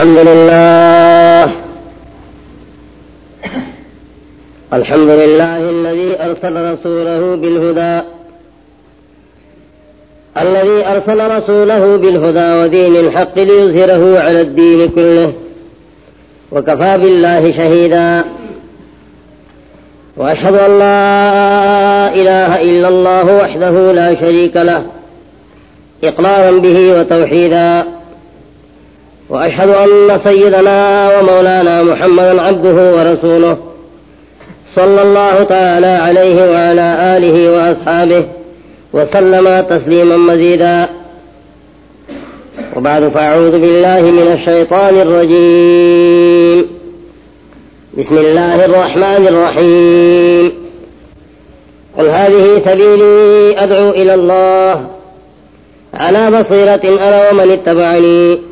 الحمد لله. الحمد لله الذي أرسل رسوله بالهدى. الذي أرسل رسوله بالهدى ودين الحق ليظهره على الدين كله. وكفى بالله شهيدا. وأشهد أن لا إله إلا الله وحده لا شريك له. إقرارا به وتوحيدا. وأشهد أن سيدنا ومولانا محمدا عبده ورسوله صلى الله تعالى عليه وعلى آله وأصحابه وسلم تسليما مزيدا. وبعد، فأعوذ بالله من الشيطان الرجيم. بسم الله الرحمن الرحيم. قل هذه سبيلي أدعو إلى الله. على بصيرة أنا ومن اتبعني.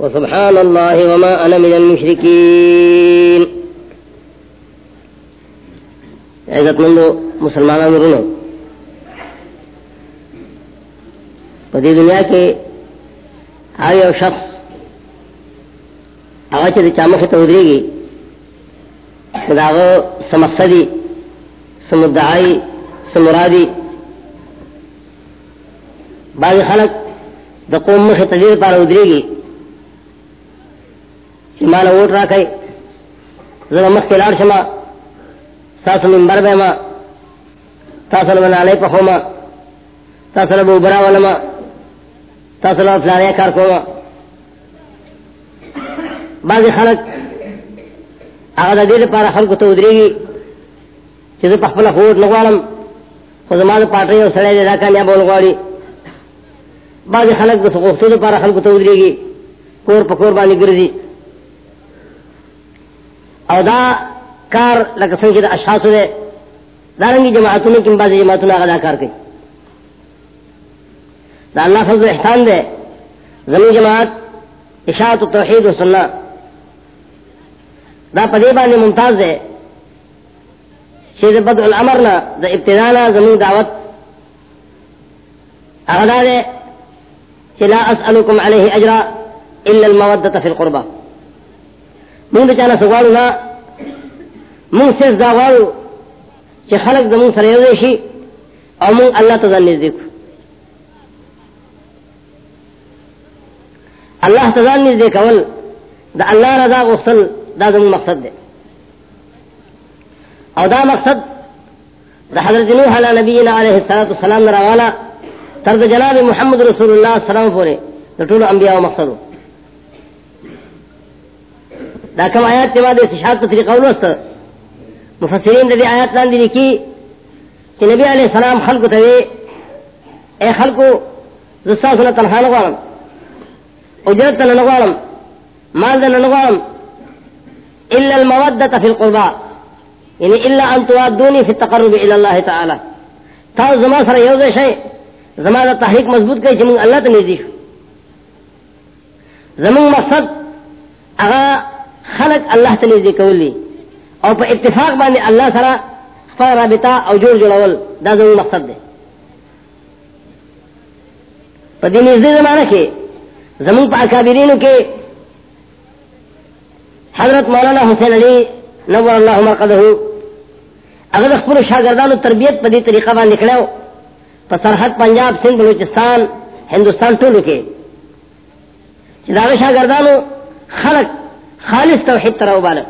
وسبحان الله وما أنا من المشركين. عزت مندو مسلمان مرنو پدی دنیا کے ہر یو شخص اگر چلی چامخ تو ادری گی داغو سمقصدی سمدعائی سمرادی بعض خلق دا قوم مخ تدیر پار ادری گی چی مالا ووٹ را کئی زبا مخ کے لار شما ساسو منبر بے ما. تاسو لبن علی پخو ما. تاسو لبو برا ولما تاسو لبو فلانے کار کو ما بعض خلق اگر دا دیر پار خلق تو ادری گی چی زبا پخپلا خوٹ نگوالم خود ما دا پاٹری و سڑے دے دا کامیاب نگوالی بعض خلق د سقوفتو لپاره خلق ته ودرېږي. کور په کور باندې ګرځي. او دا کار لکه څنګه چې د اشخاصو دی دارنګي جماعتونو کې بعضې جماعتونه هغه کار کوي. دا الله فضل احسان دی. زمین جماعت اشاعت التوحید و سنه دا په دې باندې ممتاز دی. چې د بدع الامر نه، د ابتدا نه زمین دعوت. هغه دا دی لا أسألكم عليه أجرا إلا المودة في القربة من بچانا سوالو نا من سيس داوالو چه خلق دا من سريوزي شي او من الله تزان نزدیکو الله تزان نزدیک اول دا الله رضا غصل دا دا مقصد دے او دا مقصد دا حضرت نوح علی نبینا علیہ السلام نروالا ترد جناب محمد رسول اللہ السلام پورے تو ٹول انبیاء و. مقصد دا کم آیات کے بعد استشاد تو طریقہ الوست مفسرین دی آیات لان دی لکی کہ نبی علیہ السلام خلق توی اے خلقو زستا سنہ تنخوا نگوارم. اجرت تن نگوارم مال دن نگوارم الا المودة في القربى یعنی الا ان توادونی فی التقرب الى اللہ تعالی. تا زمان سر یوزے شئی زمان دا تحریک مضبوط کئی چمون اللہ تنیزی زمان مقصد اغا خلق اللہ تنیزی کولی. او پا اتفاق باندې اللہ سرا خفا رابطہ او جوڑ جوڑول دا زمان مقصد دے پا دین ازدی زمانہ کے زمان پا اکابرینو کے حضرت مولانا حسین علی نور اللہ مرقدہو اگر اخبر شاگردانو تربیت پا دی طریقہ باندې نکڑاو په سرحد پنجاب، سندھ، بلوچستان ہندوستان ټولو کې. چې دا شاګردانو خلق خالص توحید تر او بالا.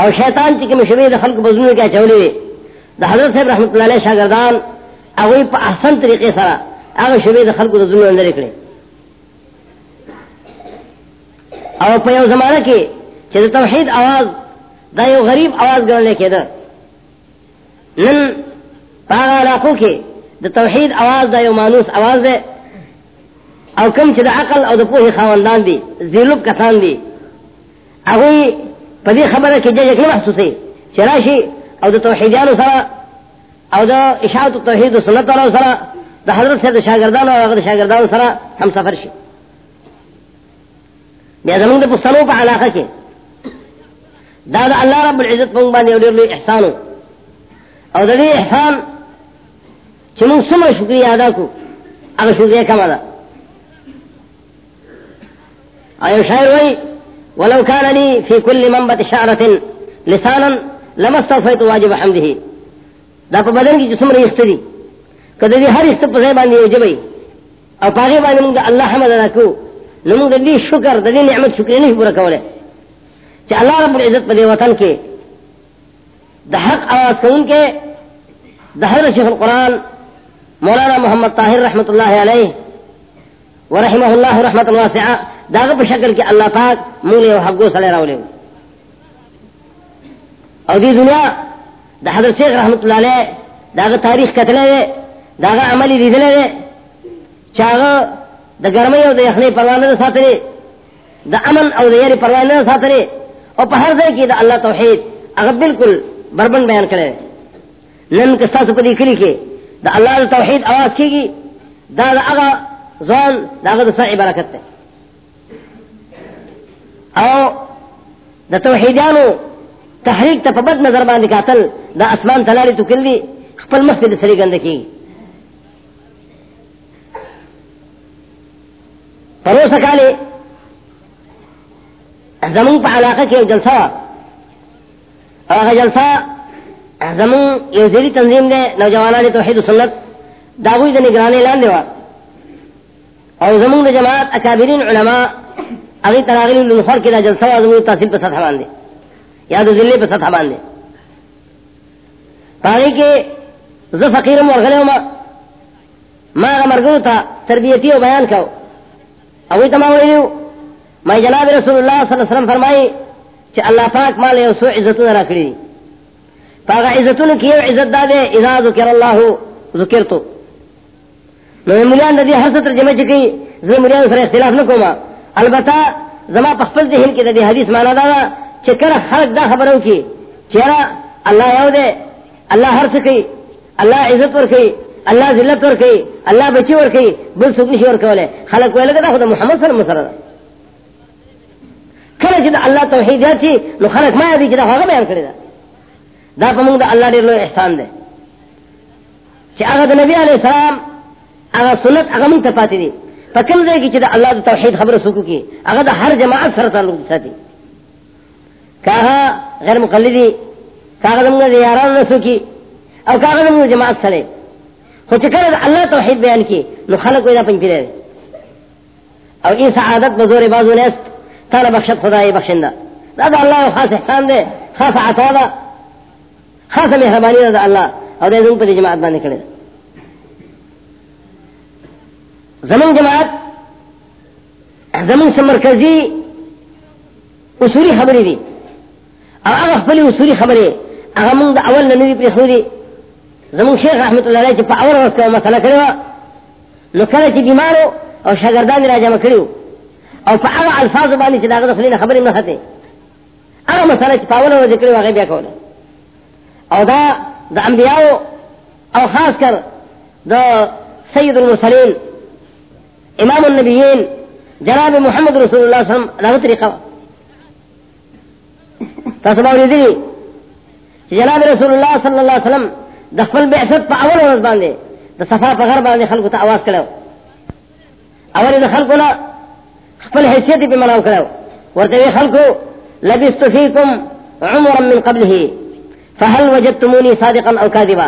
اور شیطان چی کم شبید خلق بزنون کیا چولی وی. دا حضرت صاحب رحمت اللہ علیہ شاگردان، اگوی پا احسن طریقے سارا اگو شبید خلق بزنون اندر اکڑے اور پا یو زمانہ کی، چی دا توحید آواز، دا یو غریب آواز گرنے کی دا. نن پاگا علاقوں کی، دا توحید آواز دا یو مانوس آواز دے او کوم چې د عقل او د پوهې خاوندان دي، زیلوب کسان دي. هغه په دې خبره کې جګ نه محسوسي چې راشي او د توحیدانو سره، او د اشاعت توحید او سنت والو سره، د حضرت صاحب د شاګردانو او هغه د شاګردانو سره هم سفر شي. بیا زمونږ د پښتنو په علاقه کې، دا د الله رب العزت په باندې یو ډېر لوی احسان او د دې احسان چې موږ څومره شکریا ادا کو هغه شکریا کما ده. او شاعر وی ولو كان لي في كل منبت شعرة، لسانا لما استوفيت واجب حمده. دا په بدن کې جسم رېخت دي کله دې هر است په ځای باندې وجبي. او پاګه باندې موږ الله حمد راکو نو موږ دې شکر دې نعمت شکر نه پورا کوله چې الله رب العزت په دې وطن کې د حق اواز کوون کې د هر شیخ القرآن، مولانا محمد طاهر رحمت الله علیه ورحمه الله رحمت واسعه داغ پہ شکل کے اللہ پاک مولے و حقو صلی اللہ علیہ اور دی دنیا دا حضرت شیخ رحمت اللہ علیہ داغ تاریخ قتلے دے داغ عملی دیدلے دے چاغ دا گرمی او دا یخنی پروانے دا ساتھ دا امن او دا یری پروانے دا ساتھ لے اور پہر دے کی دا اللہ توحید اگر بالکل بربن بیان کرے نن کے ساتھ پدی کلی کے دا اللہ دا توحید آواز کی گی دا دا اگا زون دا اگا دا سعی برکت ہے او د توحیدانو تحریک ته په بد نظر باندې قاتل دا اسمان تلالی تو کلی خپل مخ دې سړي ګند کی پروسه کاله زمون په علاقه کې جلسه هغه جلسه زمون یو ځری تنظیم ده نوجوانانو توحید و سنت داوی د نگرانی لاندې و او زمون د جماعت اکابرین علما اغي تراغلی لنخور کی دا جلسہ و زمون تحصیل پر سطح باندے یا دو ذلی پر سطح باندے پاگی کے ز فقیرم ورغلے ما ما مرگو تا تربیتی و بیان کھو اوی تمام ویلیو ما جناب رسول اللہ صلی اللہ علیہ وسلم فرمائی چھ اللہ پاک مالے و سو عزتون را کری پاگا عزتون کیو عزت دادے، اذا ذکر اللہ، ذکرتو۔ نو ملیان دا دی ہر ستر جمع چکی جی زی ملیان سر اختلاف نکو ما البتہ زما پخپل ذہن کی دی حدیث مانا دا کہ کر خلق دا خبروں کی چہرا اللہ یو دے اللہ ہر سکی اللہ عزت ور کی اللہ ذلت ور کی اللہ بچی ور کی بل سوک نشی کولے خلق ویلے دا خدا محمد صلی اللہ علیہ وسلم کله چې الله توحید یاتي نو خلق ما دي چې دا هغه بیان کړی دا دا په موږ د الله ډېر لوی احسان دی. چې هغه د نبی علی السلام، هغه سنت هغه موږ ته پاتې دي. فکم دے کی چدا اللہ توحید خبر سکو کی اگر دا ہر جماعت سر تعلق ساتھی کہا غیر مقلدی کاغذ ہم نے یاران نسو کی، او کاغذ ہم جماعت سرے۔ خو چکر اللہ توحید بیان کی، نو خلق کو ادا پنج پیرے او این سعادت بزور بازو نیست تانا بخشت خدای بخشندہ۔ دا دا اللہ خاص احسان دے، خاص عطا دا، خاص مہربانی دا اللہ، او دے دن پر جماعت باندې کړی زمون جماعت زمون سے مرکزی اصولی خبری دی۔ او هغه خپل اصولی خبره هغه موږ د اول نه نوی پرې خو دي زمون شیخ رحمت الله علیه چې په اول ورځ کومه مسله کړو نو کله چې بیمارو او شاګردان را جمع کړو او په هغه الفاظ باندې چې داغه د خلینو خبرې نه هته هغه مسله چې اول ورځ کړو هغه بیا کوله۔ او دا د انبیاو او خاص کر د سید المرسلین امام النبیین، جناب محمد رسول اللہ صلی اللہ علیہ وسلم لغت طریقہ۔ تصبہ جناب رسول اللہ صلی اللہ علیہ وسلم دخل بعثت پا اول ورز باندے دا صفا پا غر باندے خلقو تا آواز کلاو اول دا خلقو نا خفل حیثیتی پی مناو کلاو ورطوی خلقو لبست فیکم عمرا من قبله، فهل وجدتمونی صادقا او کاذبا؟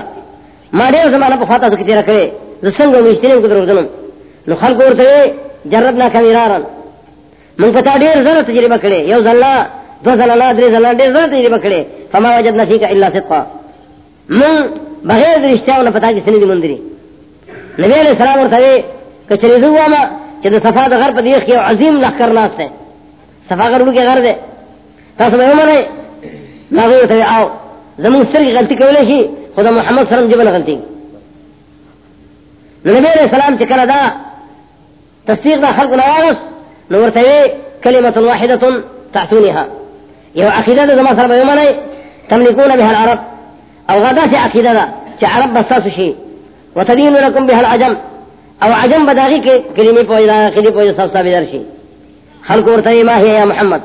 ما دیر زمانا پا خواتا سکتی رکھوے زسنگو میشتنیم کدر دروزنم نو خلق ورته جربنا کمیرارا من کتا ډیر زره تجربه کړې یو ځلا دو ځلا درې ځلا ډیر زره تجربه کړې فما وجدنا فيك الا صدقا. من بغیر د رښتیاو نه پتا کې سندې مندري نبی علیہ السلام ورته کچری زو ما چې د صفا د غر په دیخ کې عظیم لخر ناس ده صفا غر کې غر ده تاسو به ومنه هغه ورته آو زمون سترګې غلطي کولای شي خدا محمد صلی الله علیه وسلم غلطي نبی علیہ السلام چې کله دا تصديق ذا خلق نواغس نورتوي كلمة واحدة تعتونها يو عقيدة ذا ما صرب يومني تملكون بها العرب. أو غدا عقيدة ذا عرب بساس شيء وتدين لكم بها العجم. أو عجم بداغي كلمة بوجدا كلمة بوجدا صفصا بدرشي خلق ورتوي ما هي يا محمد.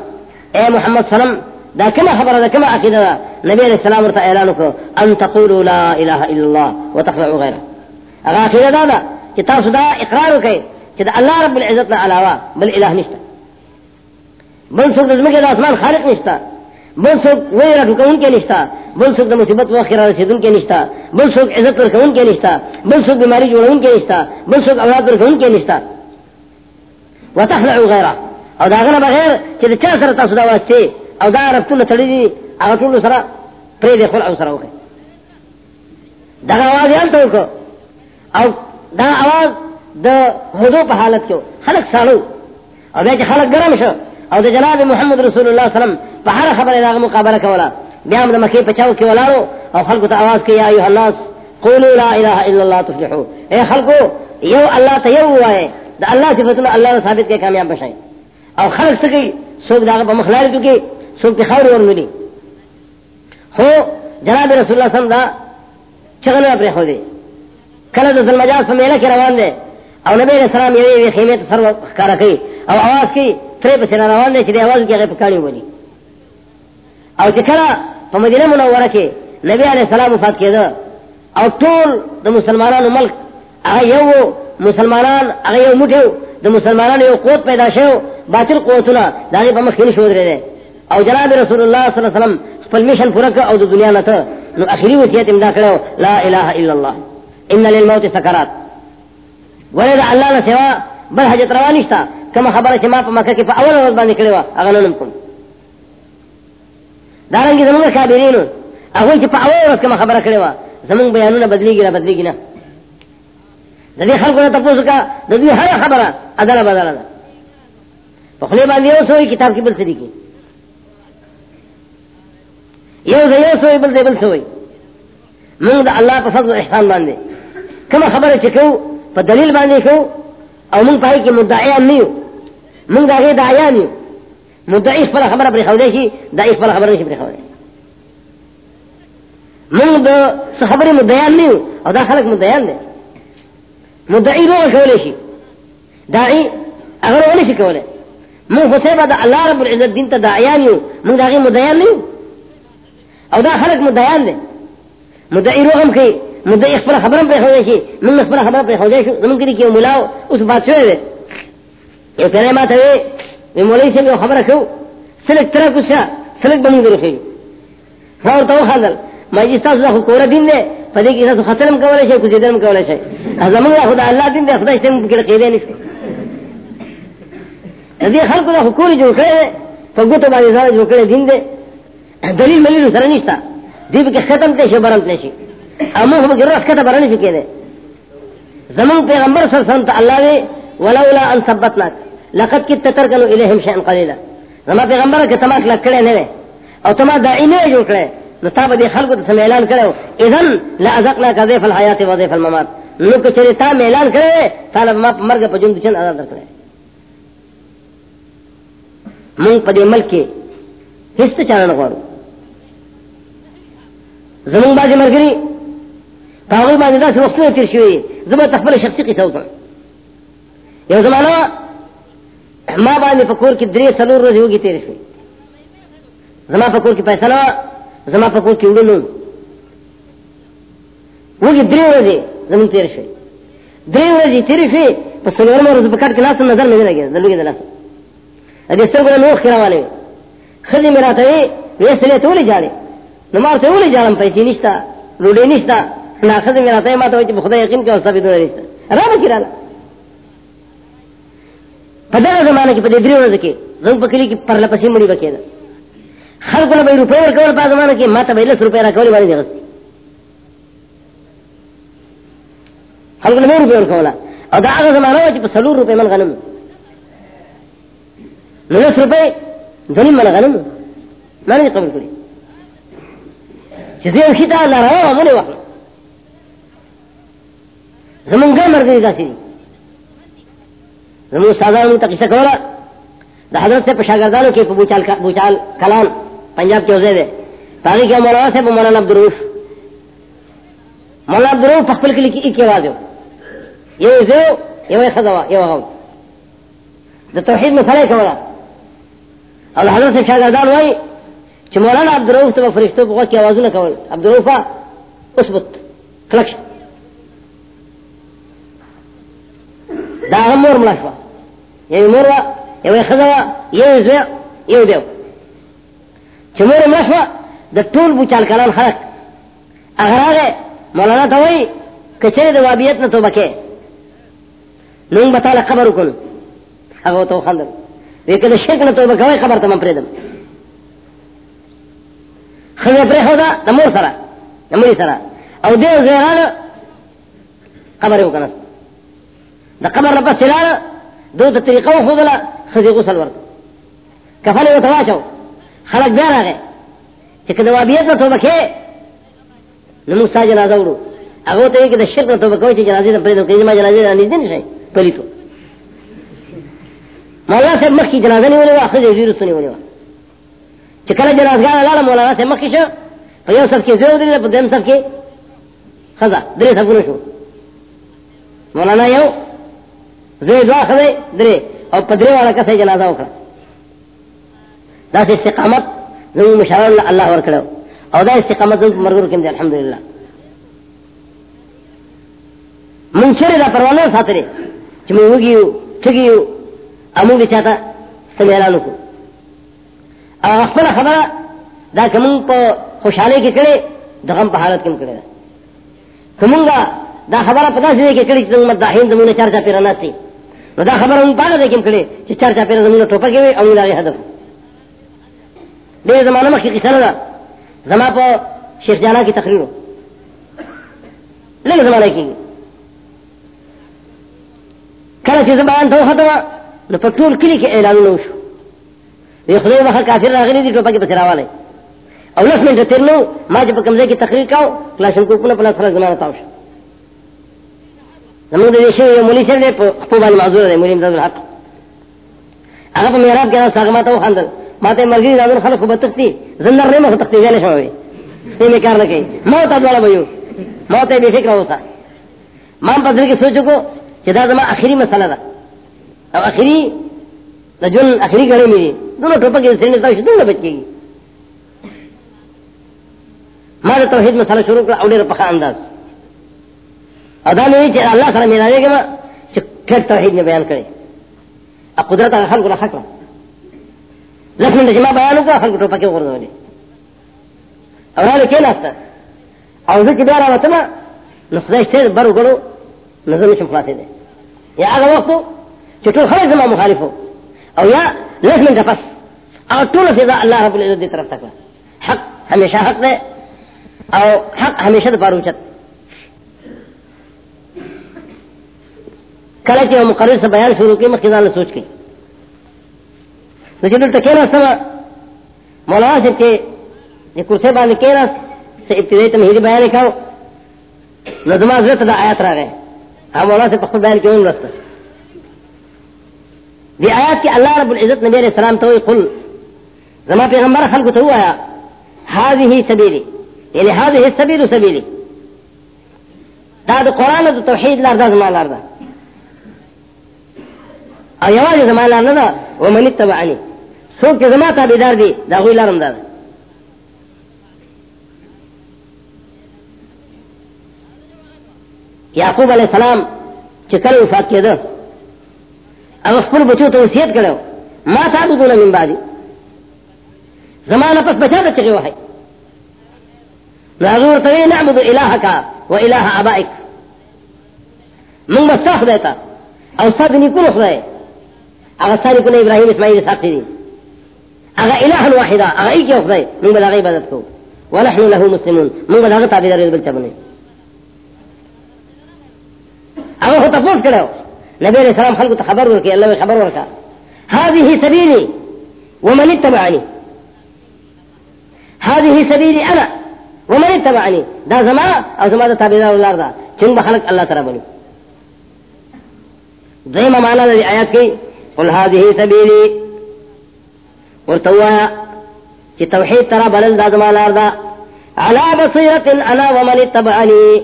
اے محمد سلام، دا كما خبر دا كما عقيدة ذا نبي عليه السلام ورتا اعلانك أن تقولوا لا إله إلا الله وتخلعوا غيره أغا عقيدة ذا دا اقرار كي کہ اللہ رب العزت نہ علاوہ بل الہ نشتا۔ بل څوک د زمکه د خالق نشتا۔ بل څوک وې راکون ان کے نشته بل څوک د مصیبت و خیر رسیدون کې نشته بل څوک عزت ورکون کې نشته بل څوک بیماری جوړون کې نشته بل څوک اولاد ورکون کے نشتہ وتخلع غیره او اور داغنا بغیر چې د چا سره تاسو دا واسطه او دا رفتونه تړي هغه ټول سره پرې دی خلع سره وکړي دا آواز یې ته اور دا آواز دا مدو پا حالت کیو خلق سالو او بیا چې خلق گرم شو او دا جناب محمد رسول اللہ وسلم پا ہر خبر داغ مقابلہ کولا بیا ہم دا مکی پچاو کی ولارو او خلقو تا آواز کی یا ایوہ الناس قولو لا الہ الا اللہ تفلحو اے خلقو یو اللہ تا یو ہوا دا اللہ صفتنا اللہ نے ثابت کے کامیاب بشائیں او خلق سکی سوک داغ پا مخلال چکی سوک تی خور ورنولی ہو جناب رسول اللہ وسلم دا چغلو اپنے خودے کلا دا ظلمجاز پا میلہ کی روان دے او نبی علیہ السلام یوی وی خیمت سر کارا کئی او آواز کی تری پسی نروان دے چی دے آواز کی غیب کاری ہو او چې کله په مدینه منوره کې نبی علی سلام وفات کېده، او ټول د مسلمانانو ملک اگر یو مسلمانان اگر یو موټیو د مسلمانان یو قوت پیدا شو باطل قوتونه دا یې په مخ کې شو درې او جناب رسول اللہ صلی اللہ علیہ وسلم خپل میشن پوره کړ او د دنیا نتا نو اخری وصیت امدا کرو لا الہ الا الله. ان للموت سکرات. ولې الله نه سوا بل حاجت روان نشتا کما خبره چې ما په مکه کې په اول ورځ باندې کړو هغه نن کوم. دارنګ زموږ کابرینو هغه چې په اول ورځ کما خبره کړو زموږ بیانونه بدلیږي نه بدلیږي نه. د دې خلکو ته تاسو کا د دې هر خبره ادله بدله ده. په خلی باندې یو سوې کتاب کې بل څه دي یو ځای یو سوې بل ځای بل سوې موږ د الله په فضل احسان باندې. کوم خبره چې کو په دلیل باندې کو او موږ پای کې مدعیان نه یو. موږ دغه دعیان یو. مدعی خپل خبره پرې خو دې شي دعی خپل خبره نشي پرې خو دې موږ د خبرې مدعیان نه یو، او دا خلک مدعیان دي. مدعی روغ کولای شي. داعی هغه ونه شي کولای. مو خو دا الله رب العزت دین ته داعیان یو موږ داغه مدعیان نه او دا خلق مدعیان دي. مدعی روغم کوي مدعی خبر خبره پر خو شي موږ خبر خبره پر خو شي زموږ کې ملاو اوس بات شوی دی یو کله ما ته وی مولوی څنګه خبره کو سلک تر کوڅه سلک بمو درخي فور تو خلل ما چې تاسو خو کور دین دی په دې کې تاسو ختم کولای شئ کوزیدل کولای شئ زموږ خدا الله دین دی خدای څنګه کې قیدې نشته دې خلکو له حکومت جوړ کړي په ګوتو باندې ځای جوړ کړي دین دی دلیل ملي سره نشته دې ختم ته شي برم امو هم ګرځ کته برن شي کېده زمون پیغمبر صلی الله علیه وسلم وی ولولا ان ثبتناك۔ لقد كنت تركن اليهم شيئا قليلا۔ زما پیغمبر کې تماک لکړې نه او تما داعی نه جوړ کړي نو تا به خلکو اعلان کړو اذن لا ازقنا كذف الحیات وظیف الممات۔ نو که چیرې تا اعلان کړي تعالی ما مرګ په دچن آزاد کړي مونږ په ملک کې هیڅ چاره نه زمون باندې مرګري هغه باندې دا څه وخت تیر شوی زما تخبل شخصي قصه وکړه یو زمانہ ما باندې فکر کې درې څلور ورځې وګی تیر شوی زما فکر کې پیسې نه زما فکر کې وډلو وګی درې ورځې زمون تیر شوی درې ورځې تیر شوی په څلورم ورځ په کټ کې لاس نظر مې نه لګي دلوګي دلاس ا دې سترګو نو خیراواله خلی میرا ته وی سره ته ولې جاړي نو ما ته ولې جاړم، پیسې نشتا روډې نشتا نا خلی میرا ته ما ته چې خدای یقین کوي ثابت نه نشتا را به کړه په دغه زمانه کې په دې درې ورځې کې زم په کلی کې پرله پسې مړي وکړه خلکو له به روپې ورکول په زمانه کې ما ته به لس روپې راکولې باندې غوښتي خلکو له روپې ورکوله او دا هغه زمانه چې په څلور روپې من غنم. لس روپے دنی من غنم. ما نه قبول کړی چې زه شي ته الله راو زمون گئے مرضی دا سی زمون استادانو من تقیسہ کولا. دا حضرت سے پشاگردانو کی بوچال, بوچال کلام پنجاب کے حضے دے. تاغی کیا مولانا سے مولانا عبدالروف مولانا عبدالروف پخپل کلی کی ایک آواز ہو یہ زو یہ خدوا یہ ہو دا توحید میں فرق کولا. اور حضرت سے شاگردان ہوئی چھ مولانا عبدالروف تو فرشتو پہ کی آوازو نہ کول عبدالروفہ اثبت کلکشن دا مور ملاشوا یو مور یو خزا یو زه یو دیو. چمور مرشوا دا طول بوچال کلان خلق. اگر آگے مولانا تا وی کچھر دا وابیت نا توبہ کے نون بطال قبر کن اگو تو خندر ویکا دا شرک نا توبہ کوئی قبر تا من پریدم خزر پری خودا دا مور سرا دا موری سرا او دیو زیران قبر یو کنس دا قبر نپس چلانا دو دا طریقہ و خودلا خزی غسل ورد کفن یو تواچو خلق بیا راگے چکہ دوابیت نا توبہ کے نمستا جنازہ وڑو اگو تو ایک دا شرک نا توبہ کوئی چی جنازی دا پریدو کئی ما جنازی دا نیزدین شای پلی تو. مولانا سے مخ کی جنازہ نہیں ہونے وا خزی وزیر سنی ہونے وا چکل جنازگاہ لالا مولانا سے مخ کی شو فیو سب کی زیو دلی پا دیم سب کی خزا دری سب کنو شو. مولانا یو زیو دعا خزی دری اور پدری والا کسی جنازہ وکړه. دا استقامت زمو مشاور الله ورکړو او دا استقامت زمو مرګور کې الحمدلله. مون چیرې دا پروانه ساتره چې موږ وګیو ټګیو امو دې چاته سمېلانو کو او خپل خبره دا کوم په خوشاله کې کړي دغه په حالت کې کړي کومه دا خبره پتا شي کې کړي چې موږ داهین زمونه چرچا پیرانه سي نو دا خبره موږ پاګه دې کوم کړي، چې چرچا پیر زمونه ټوپه کې او دا هدف. دې زمانه مخکې کیسه نه زما په شیخ جانا کی تقریر لږ زمانه کې کله چې زبان ته ختمه نو په ټول کلی کې اعلان وشو وی خدای وخت کافر راغلي دي ټوپه کې بچراواله او لس منټه تیر نو، ما چې په کمزې کې تقریر کاو کلاشن کو په لاس سره زمانه تاوش زموږ د دې شی یو مولوی سره په خپل باندې معذور دی مولوی امداد الحق. هغه په میراب کې راځه ما ته وخندل ما ته مرګي راځل خلک خو بتختی زندر نه مخ تختی نه شوی دې نه کار نه کوي ما ته ډول وایو فکر اوسه ما په دې کې سوچو کو چې دا زما اخیری مسله ده او اخیری د جون اخیری غړې مې دونو ټوپه کې سینې تاسو دونه بچي ما د توحید مسله شروع کړ او ډېر په انداز. ادا مې چې الله سره مې راځي کما توحید نه بیان کړي ا قدرت هغه خلق له حق لکه چې ما بیان وکړ خلق ټوپه کې ورغولې او راځي کې ناسته او زه چې بیا راوتم نو خدای ستې بر وګړو نظم شم خلاصې ده یا هغه وخت چې ټول خلک زما مخالفو او یا لږ من پس او ټول فضا الله رب العزت دی طرف تک حق همیشه حق ده او حق همیشه د پاره کله چې مقرر سے بیان شروع کی مخکې ځان سوچ کی نو چې دلته کېنه سم مولانا چې کې یہ کرسی باندې کېنه سے ابتدائی تمہیدی بیان کاو نو زما زړه ته د آیات راغی. مولانا سے په بیان کې اون رسته دی آیات کی اللہ رب العزت نبی علیہ السلام تو قل، زما پیغمبر خلق تو آیا هذه سبیلی. یعنی هذه السبیل سبیلی. دا د قران د توحید لار، دا زما لار ده. او یوازې زما لار نه ده ومن اتبعنی څوک چې زما تابعدار دي دا غوی لارم ده یعقوب علیہ السلام چې کله وفات کېده او خپل بچو ته وصیت کړو ما تعبدون من بعدي. زمانه پس بچا ته چغه وای نازور ته نعبد الهك واله ابائك من مستخ دیتا او صد نکول خدای. هغه ثاني کله ابراهيم اسماعيل اسحاق دي هغه اله واحده هغه ایک یو خدای من بل عبادت کو۔ ونحن له مسلمون، من بل هغه تابع بل چبنه هغه ته پوښت کړو نبی علیہ السلام خلق خبر ورکی اللہ میں خبر ورکا۔ هذه سبيلي ومن اتبعني هذه سبيلي انا، ومن اتبعني دا زما او زما دا تابعدار الله دا، چنگ بخلق اللہ تعالی بنو۔ دائما معنی دا دی آیات کی قل هذه سبيلي. ورتوایا چی توحید ترا بلل دا زما لار دا. على بصيرة انا ومن اتبعني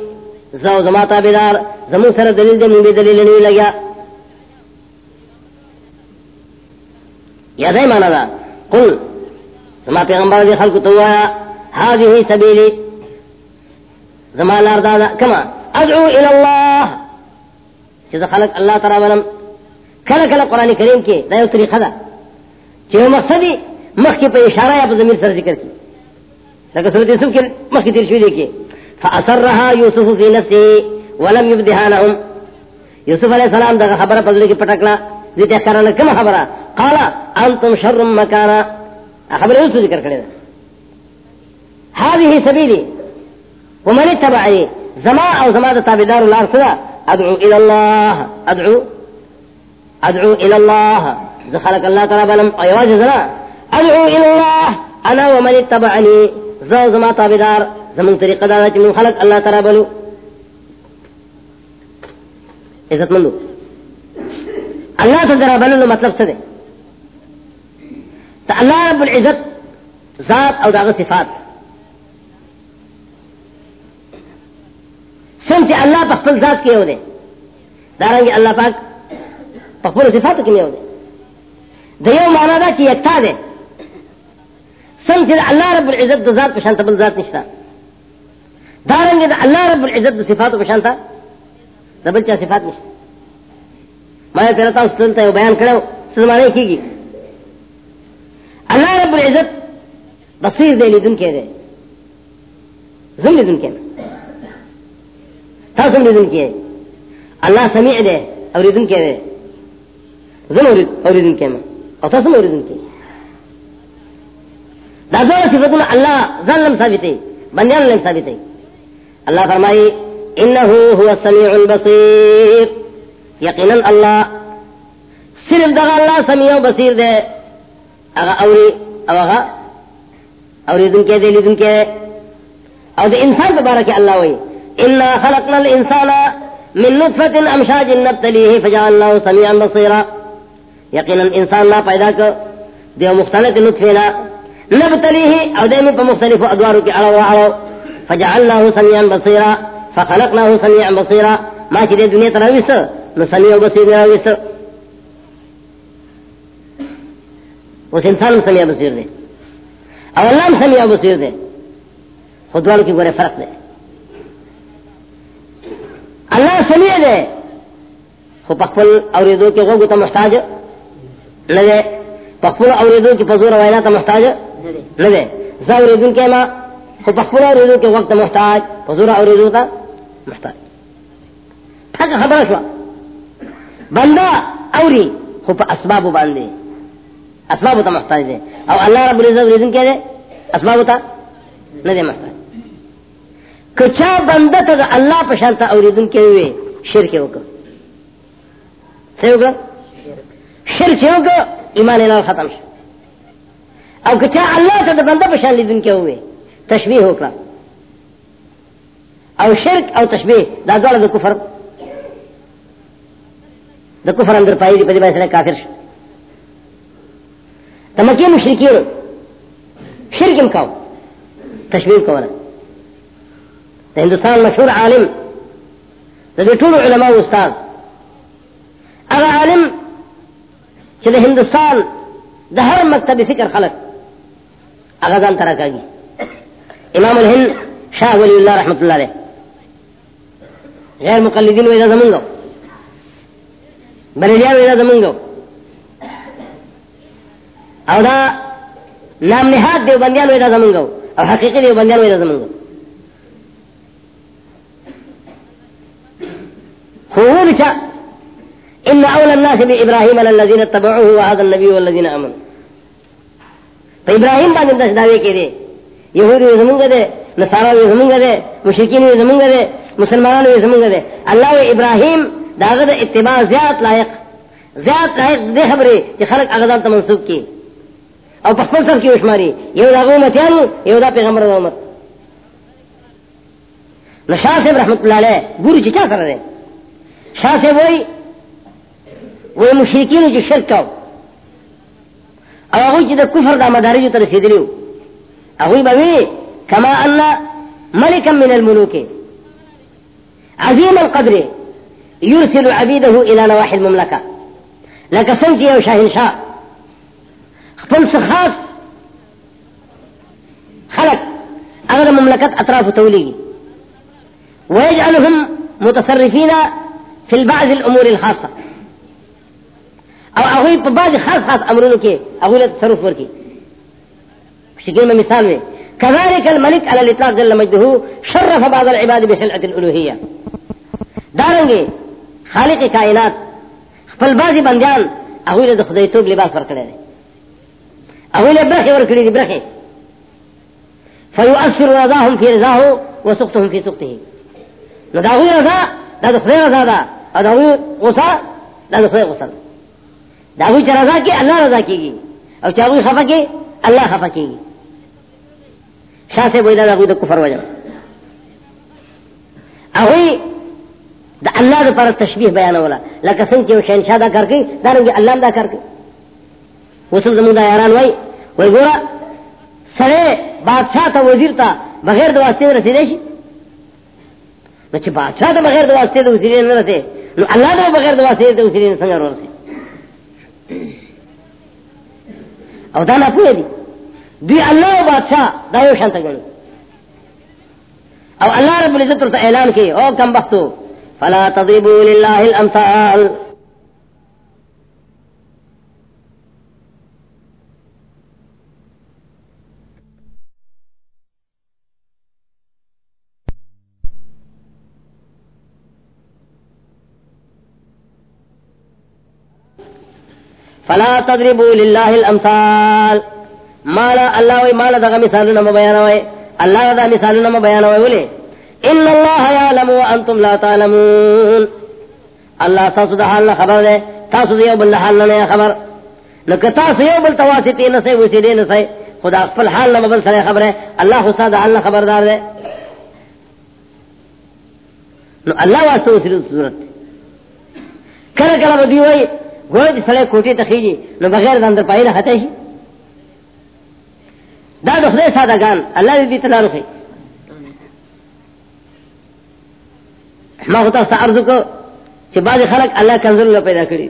زو زما تابعدار، زمون سره دلیل دې مونږ دلیل نه لګیا یا دای معنا دا. قل، زما پیغمبر دې خلق ته وایا هذه سبيلي زما لار دا کما؟ ادعو الى الله چې خلق الله تعالی ولم کله کله قران کریم کې دا یو طریقه ده، چې مقصدی مخ کی پہ اشارہ یا ضمیر سر ذکر کی لیکن صورت یوسف کی مخ کی ترشوی دیکھیے فاثرها يوسف في نفسه ولم يبدها لهم. يوسف علیہ السلام دا خبر پزلی کی پٹکلا ذکر کرنا کم خبر قال انتم شر مكانا خبر یوسف ذکر کرے هذه سبيلي ومن اتبعني زما او زما تابعدار الله سرا ادعو الى الله، ادعو ادعو الى الله. خلق الله تعالى بلم ايواز زنا. ادعو الى الله. انا ومن اتبعني. زو زما تابعدار زمن طریقہ دا چ من خلق اللہ تعالی بلو. عزت مندو اللہ تعالی بلو مطلب سے تو اللہ رب العزت ذات او داغ صفات. سن اللہ پخل ذات کیے ہو دے داریں گے اللہ پاک پخل صفات کی ہو دے دیو مانا دا کہ یکتا دے۔ سن سے اللہ رب العزت ذات پشان تبل ذات نشتا۔ داریں گے اللہ رب العزت صفات پشان تھا دبل چا صفات نشتا۔ میں کہتا ہوں سنتا ہے بیان کرو سلمانے کی گی؟ اللہ رب العزت بصیر دے لی دن کے دے۔ زم لی دن کے دے۔ تاسم ریدن کیے اللہ سمیع دے اور ریدن کے دے۔ زن کے میں تاسم صفتنا اللہ بندیان لم اللہ فرمائی انہو هو السمیع البصیر یقینا اللہ صرف دغا اللہ سمیع و بصیر دے اگا اوری اگا اوری دن کے دے دن کے اور دے انسان ببارک اللہ ہوئی إنا خلقنا الإنسان من نطفة أمشاج نبتليه فجعلناه سميعا بصيرا. يقينا الإنسان لا پیدا کر دیو مختلف نطفنا نبتليه او دیمی پا مختلف ادوارو کی علو وعلو فجعلناه سميعا بصيرا فخلقناه سميعا بصيرا ما چی دی دنیا تراویس، نو سمیع بصیر تراویس۔ اس انسان سمیع بصیر دے۔ او اللہ سمیع بصیر دے۔ خودوارو کی گورے فرق دے۔ اللہ سمیع دے۔ خو پخپل اوریدو کے غوگو تا محتاج۔ لدے. پخپل اوریدو کی فضور وینا تا محتاج؟ لدے. زا اوریدو کے ما خو پخپل اوریدو کے وقت محتاج فضور اوریدو تا محتاج. تھک خبر شوا. بندہ اوری، خو پا اسباب باندے. اسباب تا محتاج دے. او اللہ رب العزت اوریدو کے دے؟ اسباب تا لدے محتاج. کچا بندہ تا اللہ پشانتا اوریدن کے ہوئے، شرک ہوگا سے ہوگا شرک ہوگا ایمان اللہ ختم شو او کچا اللہ تا بندہ پشان لیدن کے ہوئے؟ تشبیح ہوگا او شرک او تشبیح دا دولا دا کفر۔ دا کفر اندر پائی دی، پدی بائی سنے کافر شو تمکی مشرکین، شرک امکاو تشبیح کولا ہندوستان مشہور عالم ٹول علماء استاد۔ اگر عالم چلے ہندوستان دہر مکتب فکر خلق۔ اغازان طرح کا گی۔ امام الہند شاہ ولی اللہ رحمۃ اللہ علیہ۔ غیر مقلدین ویزا زمنگو۔ بریلیا ویزا زمنگو۔ او دا نام نہاد دیو بندیان ویزا زمنگو۔ اور حقیقی دیو بندیان ویزا زمنگو۔ هو بشا إن أولى الناس بإبراهيم للذين اتبعوه وهذا النبي والذين آمنوا. فإبراهيم بعد انتش دعوه كده. يهود يزمون كده نصارى يزمون كده مشركين يزمون كده مسلمان يزمون كده الله إبراهيم داغد اتباع زیاد لائق. زیاد لائق دے خبرے کہ خلق اغدان تمنسوب کی او پخپل سب کی اشماری یہ دا امتیانو یہ دا پیغمبر دا امت نشاہ سے رحمت اللہ علیہ گوری چی کیا کر رہے شاہ سے وہی وہ مشرقین جو شرک او کا اور کی کفر دا مداری جو ترسی دلیو اگوی بوی کما اللہ ملکا من الملوک. عظیم القدر يرسل عبيده الى نواحي المملكه لك سنتي او شاهنشاه خپل خاص خلق اغلى مملكه اطراف توليه ويجعلهم متصرفين في البعض الامور الخاصه او اغوی په بعض خاص خاص امرونو کې اغوی له تصرف ورکی شکل میں مثال میں كذلك الملك على الاطلاق جل مجده شرف بعض العباد بخلعه الالوهيه دارنگے خالق کائنات، خپل بازی بندیان اغوی له خدای توب لباس ور کړی اغوی له برخه ور دی برخه فيؤثر رضاهم في رضاه وسقطهم في سقطه نو دا غوی رضا، دا خدای رضا دا او دا غوی غصه، دا خدای غصه دا غوی رضا کی الله رضا کیږي او چا غوی خفا کی الله خفا کیږي شاہ سے بولا دا غوی دا کفر وجه اغوی دا اللہ دا پر تشبیح بیان والا لکه څنګه چې شهنشاه دا کار کوي دا رنګ الله دا کار کوي وصل زموږ دا یاران وای وای ګوره سره بادشاہ ته وزیر ته بغیر د واسطې رسیدې شي نو چې بادشاہ ته بغیر د واسطې د وزیر نه رسې نو الله ته بغیر د واسطې د وزیر څنګه ورسې او دا نه پوهې دي دوی الله او بادشاہ دا یو شانته ګڼي. او الله رب العزت ورته اعلان کوي، او کم بختو فلا تضربوا لله الامثال. فلا تضربوا لله الامثال مالا الله وي مالا دغه مثالونه مبيانوي الله دا مثالونه مبيانوي ولي ان اللہ یعلم وانتم لا تعلمون. اللہ تاسو دا حال خبر دے. تاسو دیو بل حال نہ خبر. لکہ تاسو یو بل تواسطی نہ سے وسیدے نہ سے خدا خپل حال نہ بل سره خبر ہے. اللہ خدا دا خبردار دے. نو اللہ واسطے وسیل صورت کله کله دی وای ګورې چې سړی کوټې ته خېږي نو بغیر د اندر پای نه هته دا د خدای ساده ګان الله دې تعالی روخي ما ہوتا سا عرض کو کہ بعض خلق اللہ کنزل نہ پیدا کری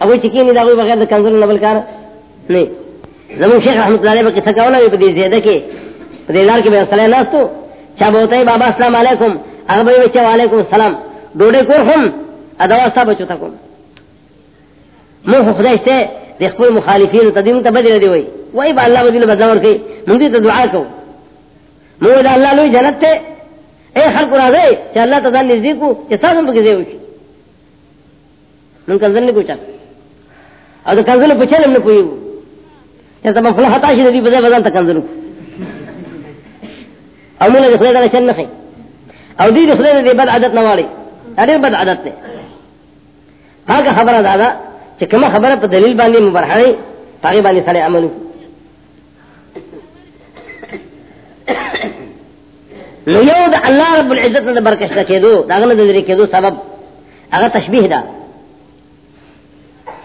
اب وہ چکی نہیں داغوی بغیر کنزل نہ بلکار نہیں زمون شیخ رحمت اللہ علیہ قصہ کہونا بھی پدی زیادہ کے پدی لار کے بے صلی اللہ تو چا بہتا ہے بابا، السلام علیکم. اگر بھائی بچہ وعلیکم السلام. دوڑے کور ہم ادوا سا بچو تکم مو خدای سے دیکھ پور مخالفین تدین تا بدل دی وئی وئی با اللہ بدل بدور کی مندی تو دعا کو مو اللہ لوی جنت تے اے خلق را دے کہ اللہ تعالی نزدیک کو کہ سب ہم بگزے ہوئی من کنزل نے پوچھا اور تو کنزل پوچھے ہم نے کوئی کہ تم فلا ہتا شي بدے بدل تک کنزل کو او من خدای تعالی شن نخي او دی خدای دې بد عادت نه واړي ډېر بد عادت ده هغه خبره ده چې کومه خبره په دلیل باندې مبرهني هغه باندې سره عمل نو یو د الله رب العزت نه برکشت کېدو دا نه د لري کېدو سبب، هغه تشبیه ده.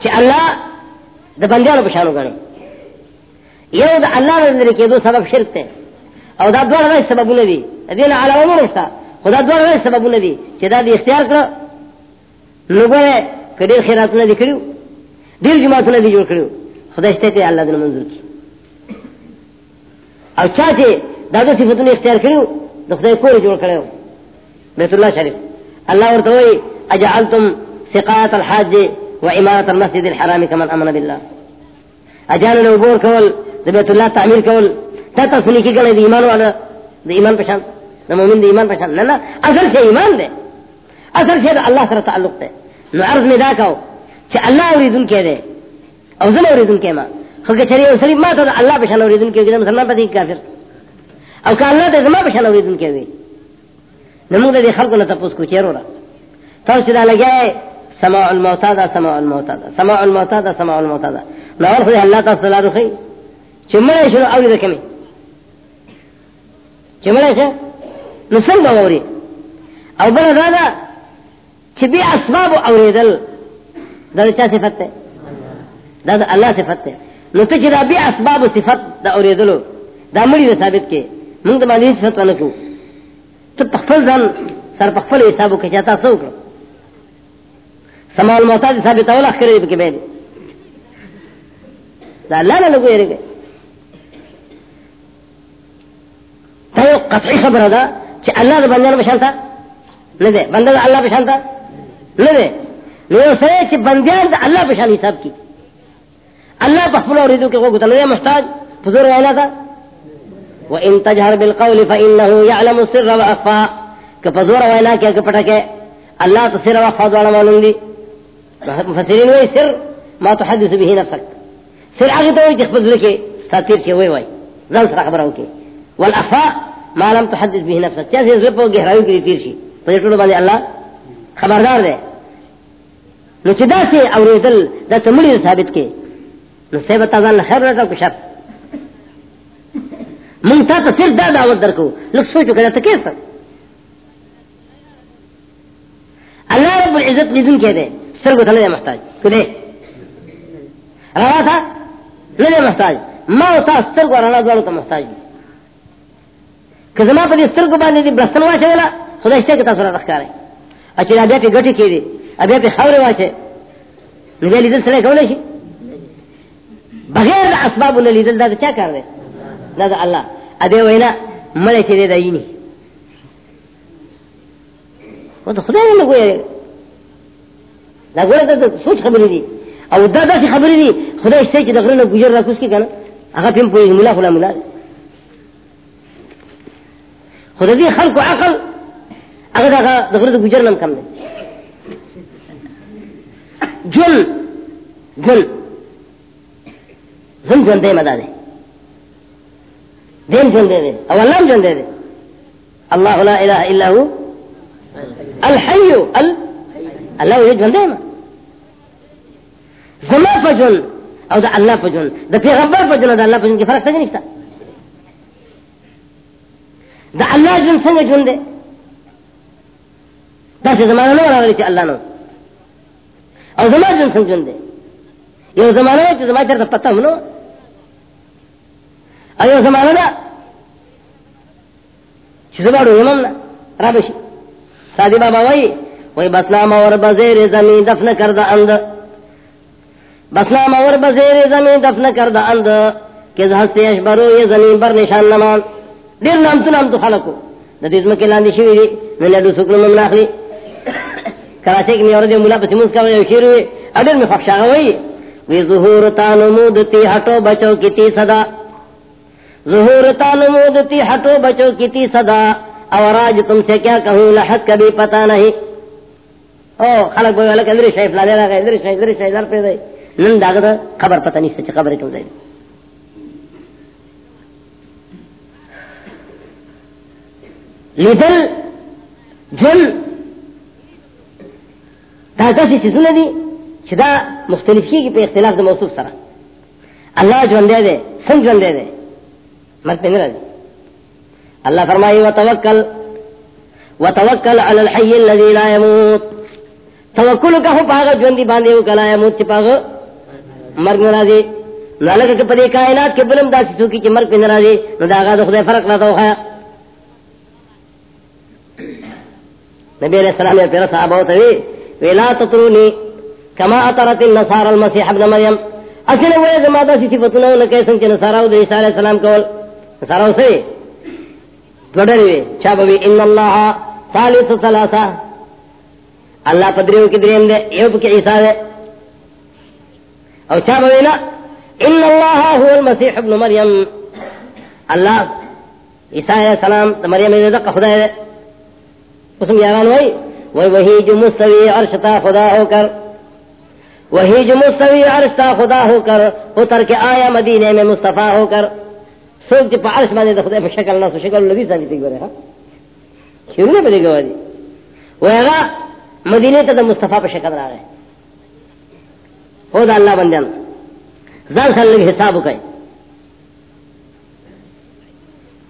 چې الله د بندیانو په شانو غني یو د الله نه لري کېدو سبب شرک ته او دا دوه نه سببونه دي. دې نه علاوه نه خدا دوه نه سببونه دي. چې دا د اختیار کړ نو ګوره کډیر خیراتونه دي کړو ډیر جماعتونه دي جوړ کړو خدای ستې الله دې منظور کړي او چا چې دا د صفاتونو اختیار کړو د خدای کور جوړ کړو بیت الله شریف. الله ورته وی اجعلتم سقايه الحاج و واماره المسجد الحرام كمن امن بالله اجان له ګور کول، د بیت الله تعمیر کول. تا تاسو نه کېږي د ایمان والا، د ایمان پشان. د مؤمن د ایمان پشان. نه نه، اصل شی ایمان دی. اصل شی د الله سره تعلق دی. نو عرض می دا کاو چې الله اوریدون کې دی او زه اوریدون کې ما۔ خو که چری او سری ما ته الله پشان اوریدون کې دی مسلمان پدې کافر۔ او که الله ته زما بشنه اوریدون کې وي نو موږ دې خلکو نه تاسو کو چیرو را۔ تاسو دا لګای سماع الموتى دا سماع الموتى دا سماع الموتى دا سماع الموتى دا نو ورته الله تعالی سره روخي چې مړ شو او دې کمی۔ چې مړ شو نو څنګه ووري او بل دا دا چې به اسباب اوریدل۔ دا چا صفت ده دا الله صفت ده نو ته چې دا به اسباب صفت دا اوریدلو، دا مړي ثابت کې موږ د باندې هیڅ فتوا نه کوو ته خپل ځان سر په خپل حساب کې چاته څو کړو سمال موتا دي ثابت اول اخر دې کې دا الله نه لګو یې ته یو قطعي خبره ده چې الله د بندانو بشانتا نه ده بنده د الله بشانتا نه ده نو یو سره بندیان د الله بشان حساب کی۔ الله په خپل اوریدو کې وګورئ نه محتاج فزور وینا تھا۔ وَإِن تَجْهَرْ بِالْقَوْلِ فَإِنَّهُ يَعْلَمُ السِّرَّ وَأَخْفَى۔ کہ فزور وینا کیا کہ پٹکے۔ اللہ تو سر وخفا دوڑا معلوم دی۔ مفسرین وی سر، ما تحدث به نفسك سر آگے تو وی تخبز لکے ساتیر چھے وی وی زن سر خبر ہوکے والاخفا ما لم تحدث به نفسك چیسے زلپو گہرائی کری تیر شی تو یہ ٹوڑو باندے اللہ خبردار دے۔ نو چی دا سے اوریدل دا تمڑی ثابت کے نو سے بتا ځان خیر رټا کو شر. مونږ ته ته صرف دا دعوت درکو. لږ سوچ وکړه، ته کیسه. الله رب العزت لیدون کې ده سترګو ته نه محتاج. کله روا تھا نه محتاج. ما او تاسو سترګو رڼا دوړو ته محتاج کله ما په دې سترګو باندې دې برسن واچولا خدای شته تاسو را ښکارې اچھا بیا په ګټي کې دي بیا په خاورې واچې نو دې لیدل سره کولای شي بغیر اسباب نے لیدل دا کیا کر دے دا, دا اللہ۔ ادے وینا مرے چرے دا یینی وہ تو خدا نے کوئی دا گوڑا دا سوچ خبری دی او دا دا سی خبری دی خدا اس سے چی دخلنا گجر را کس کی کنا۔ اگر پیم پوئی ملا خلا ملا۔ خدا دی خلق و عقل اگر دا دخلنا گجر نم کم دے۔ جل جل زم جن دے مدا دے دین جن دے دے۔ او اللہ جن دے دے۔ اللہ لا الہ الا ہو۔ الحی ال اللہ یہ جن دے ما زما فجن او دا اللہ فجن دا پیغمبر فجن دا اللہ فجن کی فرق تجھے نکتا دا اللہ جن سنگ جن دے۔ دا سے زمانہ نو رہا چی اللہ نو او زما جن سنگ جن دے۔ یہ زمانہ ہے کہ زمانہ چرتا پتہ منو۔ ایو زمانہ دا چی زبارو یمم نا رابشی سادی بابا وی وی بسنا مور بزیر زمین دفن کرد اند۔ بسنا مور بزیر زمین دفن کرد اند۔ کہ ہستے اشبرو یہ زمین بر نشان نمان۔ دیر نام تو نام تو خلقو۔ دا دیز مکی لاندی شوی دی من سکر من ناخلی کراچے کی میور دی مولا پسی موز کرو شیر ہوئی۔ ادر میں فخشا ہوئی۔ وی ظہور تانمود تی ہٹو بچو کی تی صدا۔ ظہور تالمود تی ہٹو بچو کی تی صدا۔ اور آج تم سے کیا کہوں، لحق کبھی پتا نہیں۔ او خلق بوئی والا کہ ادھر شیف لا دے رہا ہے ادھر شیف ادھر شیف ادھر دے۔ نن داغ خبر پتہ نہیں سچ خبر کیوں دے۔ لیدل جن دا دسی چیزونه دي چې دا مختلف کیږي په اختلاف د موصوف سره. الله ژوند دے دے څنګه ژوند دے دے مرد پہ نہیں اللہ فرمائی وتوکل وتوکل علی الحی الذی لا يموت توکل کا ہو پاگا جوندی باندے ہو کلا يموت چ پاگا مرگ ناراضی نالک کے پدی کائنات کے بلم داسی سوکی چ مرگ پہ ناراضی نو داغا دو خدای فرق نہ تو ہے نبی علیہ السلام نے پیرا صحابہ ہوتا ہے ولا تطرونی کما اطرت النصارى المسيح ابن مريم اصل وہ زمادہ سی صفتنا نہ کیسے کہ نصارى عیسی علیہ السلام کول. سارا اسے توڑے چا بوی ان اللہ ثالث ثلاثہ اللہ پدریو کی دریم دے یوب کی عیسیٰ دے او چا بوی نا ان اللہ هو المسیح ابن مریم. اللہ عیسیٰ علیہ السلام مریم نے دقا خدا ہے قسم یاران وئی وہی وہی جو مستوی عرشتا خدا ہو کر وہی جو مستوی عرشتا خدا ہو کر اتر کے آیا مدینے میں مصطفیٰ ہو کر۔ سوچ پا عرش باندې د خدای په شکل نه شکل ہاں؟ لگی لذي ثابت کیږي ها شروع به دیګو دي وهغه مدینه ته د مصطفی په شکل راغی هو د الله بندیان ځان سره لږ حساب وکړي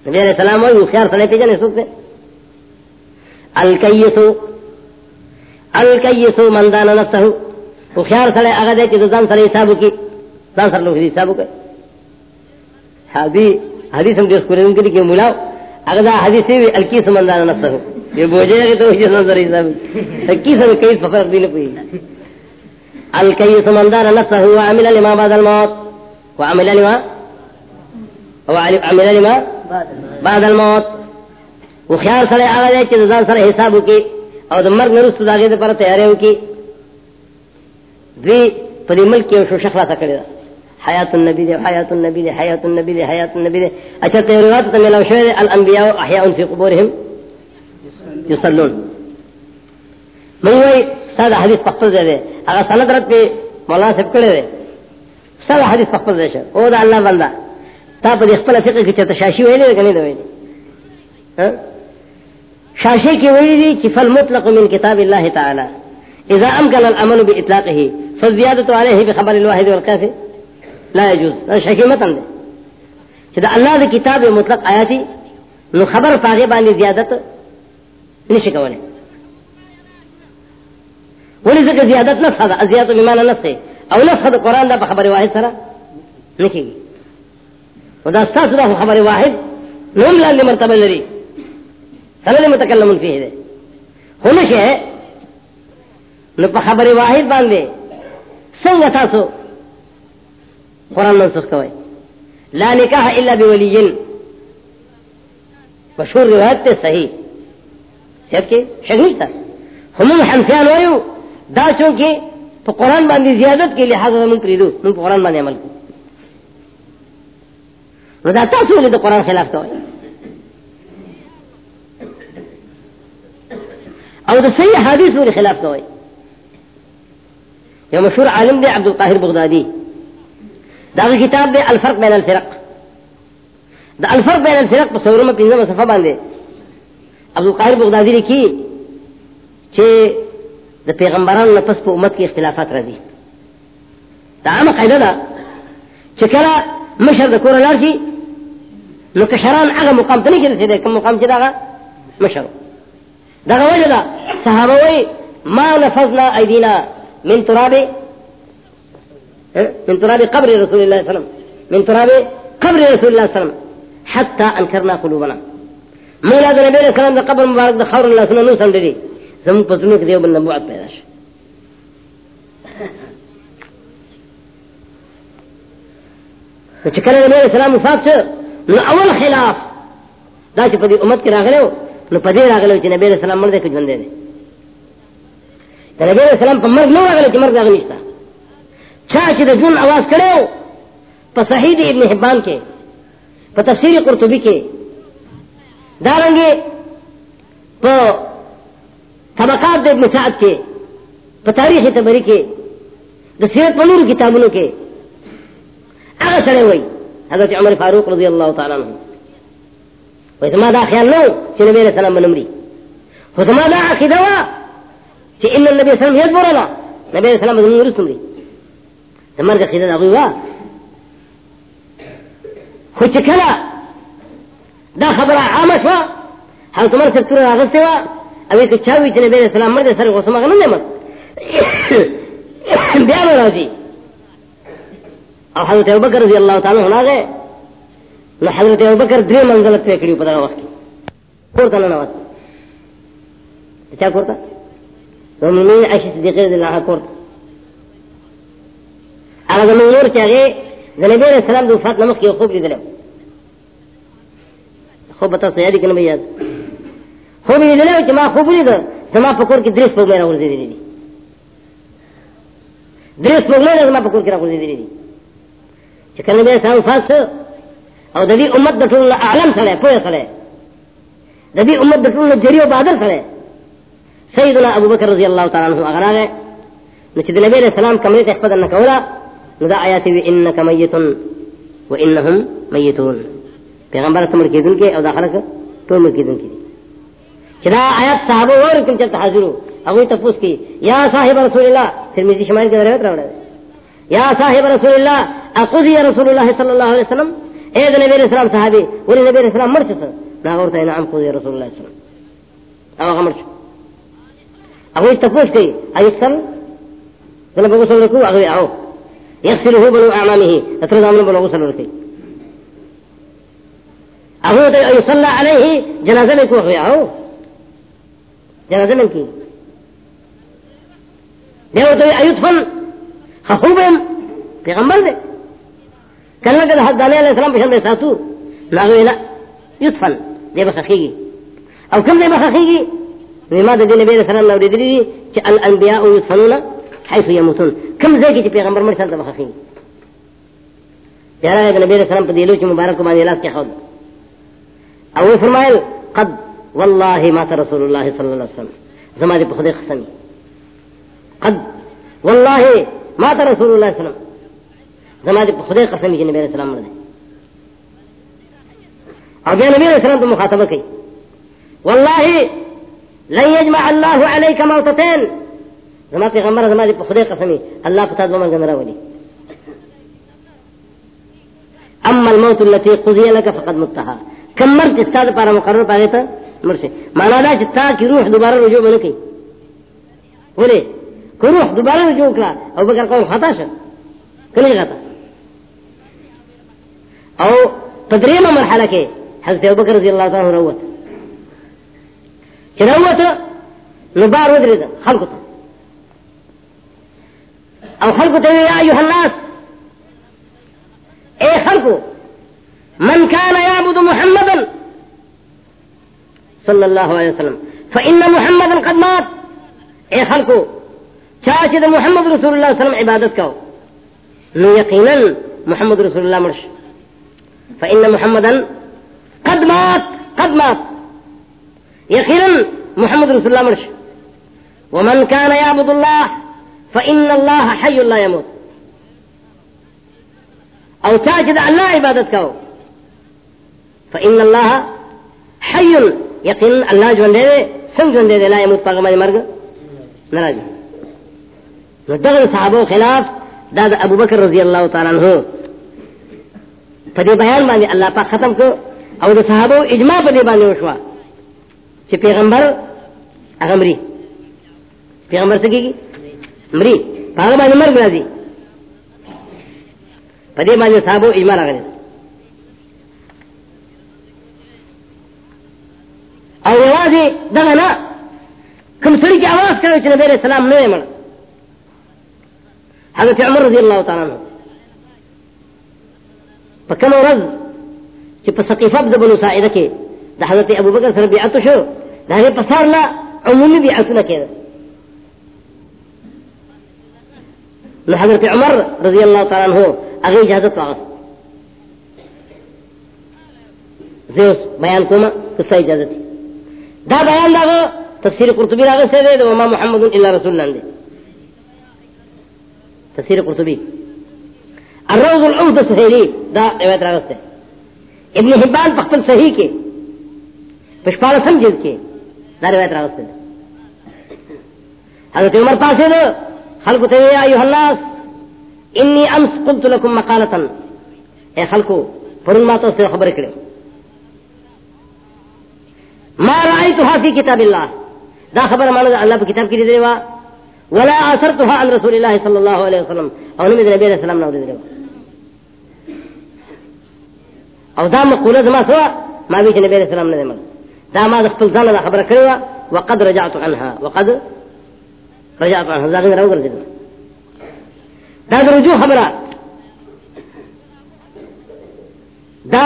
نبی علیہ السلام وی خیار سره پیژنې څوک دی الکیسو الکیسو من دان نفسه. خیار سره هغه دی چې ځان سره حساب وکړي ځان سره لږ حساب وکړي حدیث حدیث ہم جس قرآن کے لیے ملاؤ اگر حدیث بھی الکی سمندان نفس ہو یہ بوجھے گا تو یہ نظر حساب الکی سم کئی فخر بھی نہ پوئی الکی سمندان نفس ہو عمل لما بعد الموت. وعمل لما وعمل لما بعد الموت. وخیال سره هغه دی چې ځان سره حساب وکي او د مرګ وروسته د هغې لپاره تیاری وکي دوی په دې ملک کې یو شوشه خلاصه کړې حیات النبی دے حیات النبی دے حیات النبی دے حیات النبی دے اچھا تیروات تو ملاو شوئے الانبیاء احیاء فی قبورہم یصلون. من وی سادہ حدیث پختل دے دے اگر سند رد پہ مولانا سب کرے دے سادہ حدیث پختل دے شو او دا اللہ بندہ تا پا دیخ پلا فقہ کی چرتا شاشی ہوئی دے کنی دے ہوئی دے شاشی کی ہوئی دی چی فالمطلق من کتاب اللہ تعالی. اذا امکن العمل بی اطلاقه فالزیادت علیہ بخبر الواحد والقافی لا يجوز. هذا شيء متن ده اذا الله دې کتاب مطلق آیاتي نو خبر پاګه باندې زیادت نشي کوله ولې ځکه زیادت نه صدا زیادت بمعنى نفسه او نفس القران ده خبر واحد سره نکي ودا استاذ ده خبر واحد نوم لا مرتبه لري سره متکلم فيه ده هو نشه نو په خبر واحد باندې څنګه تاسو قرآن منسوخ کوئی لا نکاح الا بولی مشہور روایت تے صحیح۔ صحت کے شک تھا۔ ہم حنفیان وایو، دا چونکہ تو قرآن باندھی زیادت کے لحاظ من پریدو۔ من قرآن باندھی عمل کو۔ رضا تاسو نے تو قرآن خلاف تو او تو صحیح حدیث والے خلاف تو یہ مشہور عالم دے عبد القاہر بغدادی دا کتاب دے الفرق بین الفرق. دا الفرق بین الفرق پا سورم پینزم صفحہ باندے عبد القاہر بغدادی لکی چھے دا پیغمبران نفس پا امت کی اختلافات رضی دا عام قیدہ دا چھے کرا مشر دا کورا لارشی نو کشران اگا مقام تنی چی رسیدے کم مقام چی دا گا مشر دا گا وجہ دا صحابہ وی ما نفذنا ایدینا من ترابی من تراب قبر رسول الله صلى الله عليه وسلم. من تراب قبر رسول الله صلى الله عليه وسلم. حتى انكرنا قلوبنا. مولا ده نبی اسلام ده قبر مبارک ده خور الله سنه نو سندري. زمو پسونو کې دیو بل نبوت پیدا شو. چې کله نبی اسلام وفات شو، نو اول خلاف دا چې په دې امت کې راغلو نو په دې راغلو چې نبی اسلام مرده کې ژوند دی. دا نبی اسلام په مرګ نو راغلو چې مرګ راغلی نشته. چاچ دا جن آواز کرے ہو پا صحید ابن حبان کے پا تفسیر قرطبی کے دارنگے پا طبقات دے ابن سعد کے پا تاریخ تبری کے دا سیرت منور کتابونو کے اگر سڑے ہوئی حضرت عمر فاروق رضی اللہ تعالیٰ عنہ. وی زمان دا خیال نو چی نبی علیہ السلام بنمری خو زمان دا عقیدہ وا چی ان النبی علیہ السلام ید بورانا نبی علیہ السلام بنمری رسمری مرگ خیدت اغوی وا خود چکلا دا خبر عام شوا حضرت عمر سے تور آغاز سوا اوی که چاوی چنه بیر اسلام مرد سر غصم اغنم نمت بیانو راضی او حضرت ابو بکر رضی اللہ تعالی ہونا گئے نو حضرت ابو بکر دری منزلت پہ کڑی پتا وقت کورتا ننوات چا کورتا؟ ومنین عشی صدیقی رضی اللہ کورتا۔ هغه زمون نور چې د نبی رسول الله د وفات نمخ یو خوب لیدل خوب ته څه یادی کنه بیا خوب لیدل چې ما خوب لید زما په کور کې درس په مې راوړل دي درس په زما په کور کې راوړل دي چې کله به ساو فاس او د دې امت د ټول اعلم سره پوهه سره د دې امت د ټول جریو بادر سره سیدنا ابو بکر رضی الله تعالی عنہ هغه راغی نو چې د نبی رسول الله کمرې ته خپل نه کوله نو دا آیات وی انک میت و انهم میتون۔ پیغمبر سمر کیدون کې او دا خلک ټول مر کیدون کې چې دا آیات صحابه ور کوم چې حاضرو هغه ته پوښ کی۔ یا صاحب رسول الله ترمذی شمال کې روایت راوړل یا صاحب رسول الله اقضی رسول الله صلی الله علیه وسلم اے د نبی رسول الله صحابي ولې نبی رسول الله مرچ څه دا ورته نعم قضی رسول الله صلی الله علیه وسلم۔ هغه مرچ۔ هغه ته پوښ کی ایسل دلته په کو هغه او يغسله بنو أعمامه أترد أمن بنو غسل وركي أهو يصلى عليه جنازة من كوخ أهو جنازة من كي دیو تو ایدفن خخوبهم پیغمبر دے۔ کلنا کہ حد علیہ السلام پشن دے ساتو لاغوی لا یدفن دے بخخیگی او کم دے بخخیگی وما دے نبی علیہ السلام نوری دلی چا الانبیاء یدفنون حيث يموتون كم زي كي پیغمبر مرسل ده بخخي پیارا ہے نبی علیہ السلام پر دیلو چ مبارک مان الاس کے خود۔ او فرمائل، قد والله ما رسول الله صلی اللہ علیہ وسلم۔ زمانے پر خدا قسم قد والله ما رسول الله صلی اللہ علیہ وسلم۔ زمانے پر جی خدا قسم کہ نبی علیہ السلام نے۔ اور نبی علیہ السلام تو مخاطبہ کی والله لن يجمع الله عليك موتتين زما پیغمبر زما پر جی خدا قسم اللہ پتہ دو من گندرا ولی۔ اما الموت التي قضي لك فقد متها۔ کم مرد استاد پارا مقرر پاگے تا مرشے مانا دا چتا کی روح دوبارہ رجوع بنو کی بولے کو روح دوبارہ رجوع کرا او بکر قول خطا شا کلی خطا او تدریم مرحلہ کے حضرت ابو بکر رضی اللہ تعالی روت چھ روت نبار ودری دا خلق تا او خلق تا یا ایوہ الناس، اے خلقو من كان يعبد محمدا صلى الله عليه وسلم، فإن محمدا قد مات. اے خلقو چاچد محمد رسول اللہ صلی اللہ علیہ وسلم عبادت کو نو یقینا محمد رسول اللہ مرش فإن محمدا قد مات قد مات. يقينا محمد رسول الله مرش. ومن كان يعبد الله فإن الله حي لا يموت. او چاچد اللہ عبادت کو فإن الله حي. يقين الله جون دے سن جون دے لا يموت پاک مرگ ناراض ندغ صحابہ خلاف، داد ابو بکر رضی اللہ تعالی عنہ پدی بیان باندې الله پاک ختم کو او د صحابہ اجماع پدی باندې وشوا چې پیغمبر هغه مري. پیغمبر څه کیږي؟ مري. هغه باندې مرګ راځي. پدی باندې صحابہ اجماع راغلي او یوازې دغه نه، کوم سړي چې اواز کوي چې نبی علیہ السلام نه حضرت عمر رضی الله تعالی عنہ. په کوم ورځ چې په سقيفه د بنو ساعده کې د حضرت ابو بکر سره بیعت شو، دا یې په سار لا عمومي بیعتونه کېده نو حضرت عمر رضی الله تعالی عنہ هغه اجازه واغست زه بیان کوم څه اجازه دا بیان دا تفسیر قرطبی راغ سے دے وما محمد الا رسول اللہ دے تفسیر قرطبی۔ الروض العود سہیلی دا روایت راغ سے ابن حبان پختل صحیح کے پشپال سمجھل کے دا روایت راغ سے حضرت عمر پاسے دو خلق تے یا ایوہ الناس، انی امس قلت لکم مقالتا. اے خلقو پرن ماتو سے خبر کرے ما رأيتها في كتاب الله دا خبر مانا الله بكتاب كده ديوا ولا أثرتها عن رسول الله صلى الله عليه وسلم. أو نمي النبي عليه السلام نو ديوا أو دا مقولة ما سوا، ما بيش النبي عليه السلام نو دا ما دخل زانا دا خبر كريوا وقد رجعت عنها، وقد رجعت عنها. دا غير أوغر ديوا دا دا رجوع خبرة دا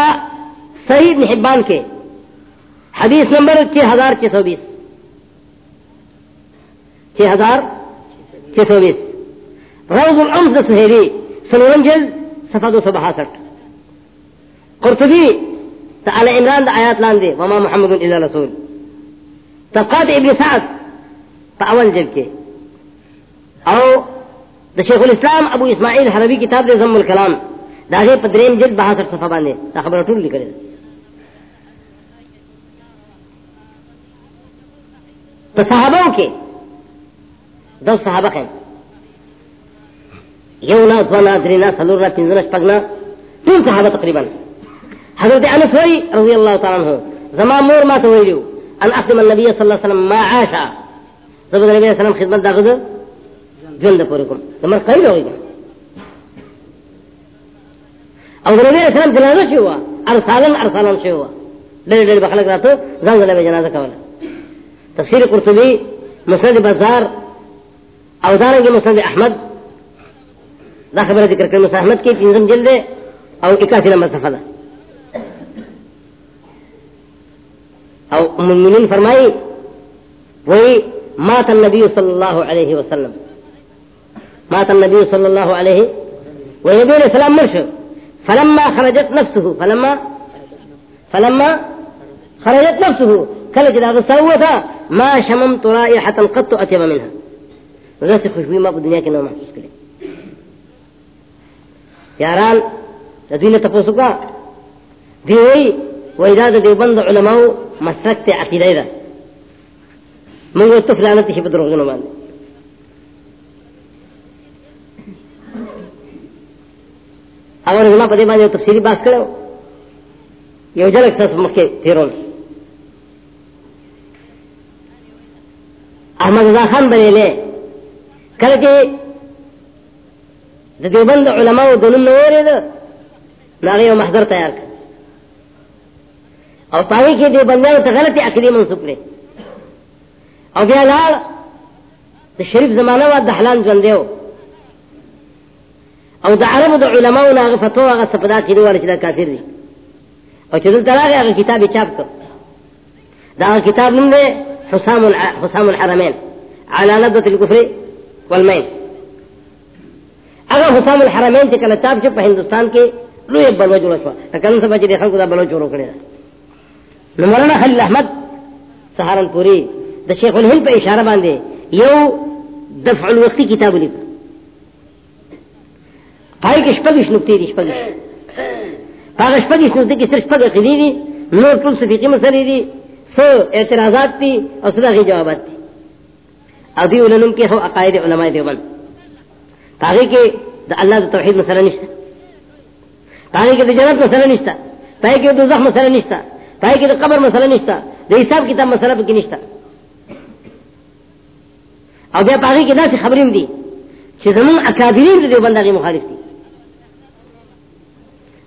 صحیح ابن حبان کے حدیث نمبر چھ ہزار چھ سو بیس چھ ہزار چھ سو بیس روز الامس سہیلی سنورن جلد صفحہ دو سو بہاسٹھ. قرطبی تعالی عمران دا آیات لان دے، وما محمد الا رسول. طبقات ابن سعد اول جلد کے. او دا شیخ الاسلام ابو اسماعیل حربی کتاب دے ضم الکلام. دا غیر پدرین جلد بہاسٹھ صفحہ باندے، دا خبر ٹول لکھے تو صحابوں کے، دو صحابہ ہیں یونا، دونا، درینا، سلورنا، پنزنا، شپگنا، تین صحابہ تقریباً. حضرت انس ہوئی رضی اللہ تعالیٰ عنہ زمان مور ما تویلیو ان اخدم النبی صلی اللہ علیہ وسلم ما عاشا زبد نبی علیہ السلام خدمت داغذ جند پورکم زمان قیل ہوئی گا او نبی علیہ السلام جنازہ شو ہوا ارسالن ارسالن شو ہوا ڈیل ڈیل بخلق راتو زنگ نبی جنازہ کولا تفسیر قرطبی، مسند بازار او دارنگی مسند احمد. دا خبر ذکر کرنے مسند احمد کی پینزم جلد او اکاسی نمبر صفحہ دا او ام فرمائی، وہی مات النبی صلی اللہ علیہ وسلم۔ مات النبی صلی اللہ علیہ، وہی نبی علیہ السلام مرش۔ فلما خرجت نفسه، فلما فلما خرجت نفسه۔ کل جدا غصه تھا ما شممت رائحة قط اتيب منها۔ وذات خوشبوئی ما دنیا کے نو محسوس کرے یاران دین تپوسو کا، دی ہوئی و اجازه دیوبند علماء مسلک تے عقیدہ دا منگو تفلانت شی بدروغ جنو باندے اگر زما پدے باندې تفصیلی بحث کړو یو جلک تاسو مکه تیرون احمد رضا خان بنیلے کله چې د دیوبند علماء د نن نورې ده ناغه یو محضر تیار کړ او پای کې دی بندیانو ته غلطي عقیده منسوب کړي او بیا لاړ د شریف زمانہ وا د حلال ژوند دیو او د عربو د علماو نه فتوا هغه سپدا کې دی ورچې کافر دي او چې دلته راغی هغه کتاب چاپ کړ دا اگر کتاب نوم دی حسام حسام الحرمين على نبضة الكفر والمين اگر حسام الحرمين چې کله چاپ شو په هندستان کې لوی بلو جوړ شو کله سبا چې خلکو دا بلو جوړ کړی نو مولانا خلیل احمد سہارنپوری دا شیخ الہند پہ اشارہ باندھے یو دفع الوقتی کتاب لکھ پای کې شپږ نقطې دي، شپږ هغه شپږ نقطې کې صرف شپږ عقیدې دي، نور ټول صفیقي مسلې دي، څو اعتراضات دي او څه دغه جوابات دي. او دې علماء کې هو علماء دیوبند هغه کې د الله د توحید مسله نشته. هغه کې د جنت مسله نشته. هغه کې د دوزخ مسله نشته. هغه کې د قبر مسله نشته د حساب کتاب مسله کې نشته او بیا هغه کې داسې خبرې دي چې زمون اکابرین د دیوبند هغه مخالف دي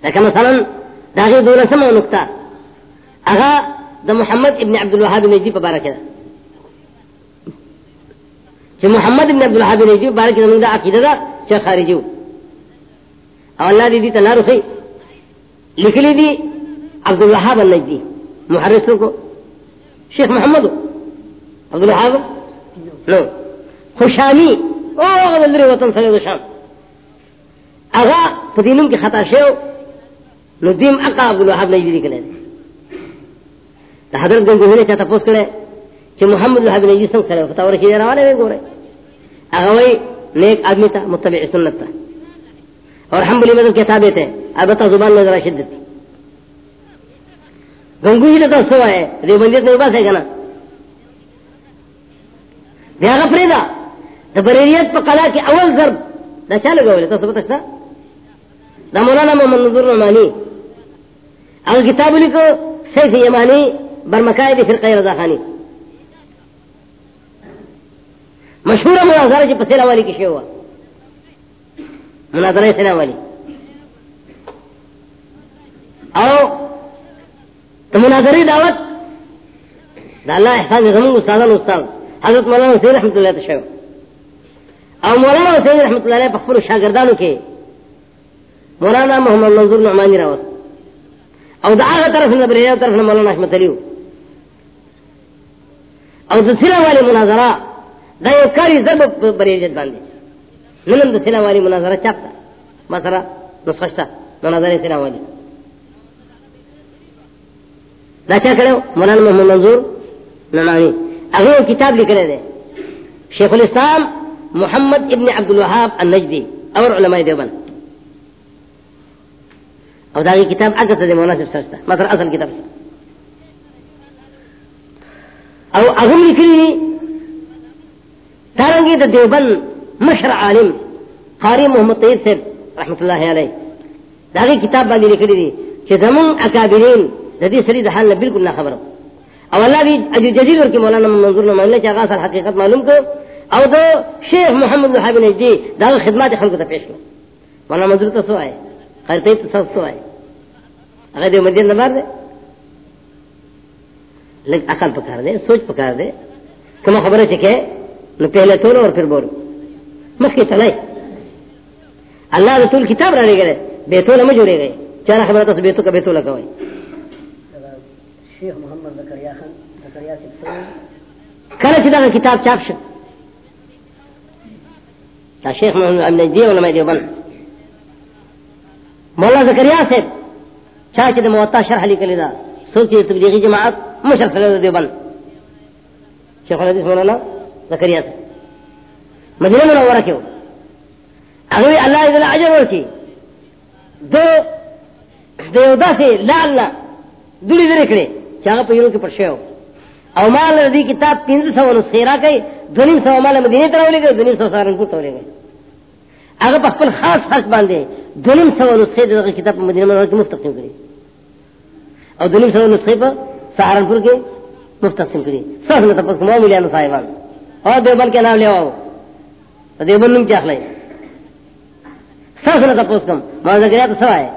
لکه مثلا داغه دولسمه نقطه هغه د محمد ابن عبد الوهاب نجدي په باره کې ده چې محمد ابن عبد الوهاب نجدي په باره کې موږ د عقیده ده چې خارجي او الله دې دې تنارخي لیکلي دي عبد الوهاب النجدي جی، محرس کو۔ شیخ محمد عبد الوهاب نو خوشامي او هغه وطن سره شام۔ هغه په دینم کې خطا شو نو دیم اقا عبد الوهاب نه دي کړل حضرت گنگوہی نے چاہتا پوس کرے کہ محمد الوهاب نے جسم جی سره فتاور کی جی روانه وي ګوره هغه وای نیک آدمی تھا متبع سنت تھا اور ہم بلی مدد کے تابع تھے البتہ زبان میں ذرا شدت تھی گنگوہی نے تو سو ہے دیوبندیت میں بس ہے کنا دیاغا فریدا دا بریریت پا قلا کی اول ضرب۔ دا چا لگا ہوئے؟ تو سبت اشتا۔ دا مولانا محمد نظر نمانی اگر کتاب لکو سیف یمانی برمکای دی فرقه رضا خانی۔ مشهور مناظره چې جی په سینا والی کې شو مناظره سینا والی۔ او ته مناظره دعوت. دا الله احسان زمون استادان استاد حضرت مولانا حسین رحمت الله تشو او مولانا حسین رحمت الله علیه په خپل شاګردانو کې مولانا محمد منظور نعمانی راوست. او دا هغه طرف نه بریه طرف نه مولانا احمد علیو. او د سینا والی مناظره، دا یو کاری ضرب بریجت باندې. نن د سینا والی مناظره چاپتا ما نسخشتا مناظره سینا والی دا چا کړو؟ مولانا محمد منظور ننانی هغه کتاب لیکلی دی. شیخ الاسلام محمد ابن عبد الوهاب النجدي اور علماء دیوبند. او دا کتاب اگر ته مناسب سرستا مثلا اصل کتاب او اغم لکلی دارنگی دا دیوبند مشر عالم قاری محمد طیب صاحب رحمت اللہ علیہ داغی کتاب باندې لکلی دی چې زمون اکابرین د دې سړي د حال نه بالکل نه خبره او الله دې اجر جزیل ورکی مولانا منظور نه مانله چې هغه حقیقت معلوم کو او دو شیخ محمد الوهاب نجدي دا خدمات خلکو ته پیش کړ. مولانا منظور ته سو آئے خیر ته ته سو آئے هغه دې مدین نه دے لگ عقل پکار دے سوچ پکار دے کوم خبره چکے نو پہلے تو اور پھر بول مخی تلای اللہ رسول کتاب را لے گئے بیتو نہ جوڑے گئے چار خبر تو بیتو کا بیتو لگا ہوئی شیخ محمد زکریا خان، زکریا سے کله چې دا کتاب چاپ شو، دا شیخ محمد امن دی علماء دیوبند مولا زکریا سے چاچے دے موتا شرح علی دا سوچی تبلیغی جماعت مشرف صلی دیوبند شیخ الحدیث مولانا زکریا سے مدینہ منورہ کیوں اگر اللہ عز عجر ورکی دو دیودا سے لالنا دلی ذرے کرے چاہا پیروں کے پرشے ہو۔ او مال ردی کتاب تین سو نسخے را کئی دونیم سو مال مدینہ تراولے گئے دونیم سو سارنپور تراولے گئے اگر پا پخپل خاص خاص باندھے دونیم سو نسخے دے کتاب مدینہ منور کی مفت تقسیم کری۔ اور دونیم سو انو نسخے پر سہارنپور کے مفت تقسیم کری سب نے تپس کمو ملیاں صاحبان۔ اور دیوبند کے نام لے آؤ۔ دیوبند نم چاخ لے سب نے تپس کم ماں زکریا تو سوائے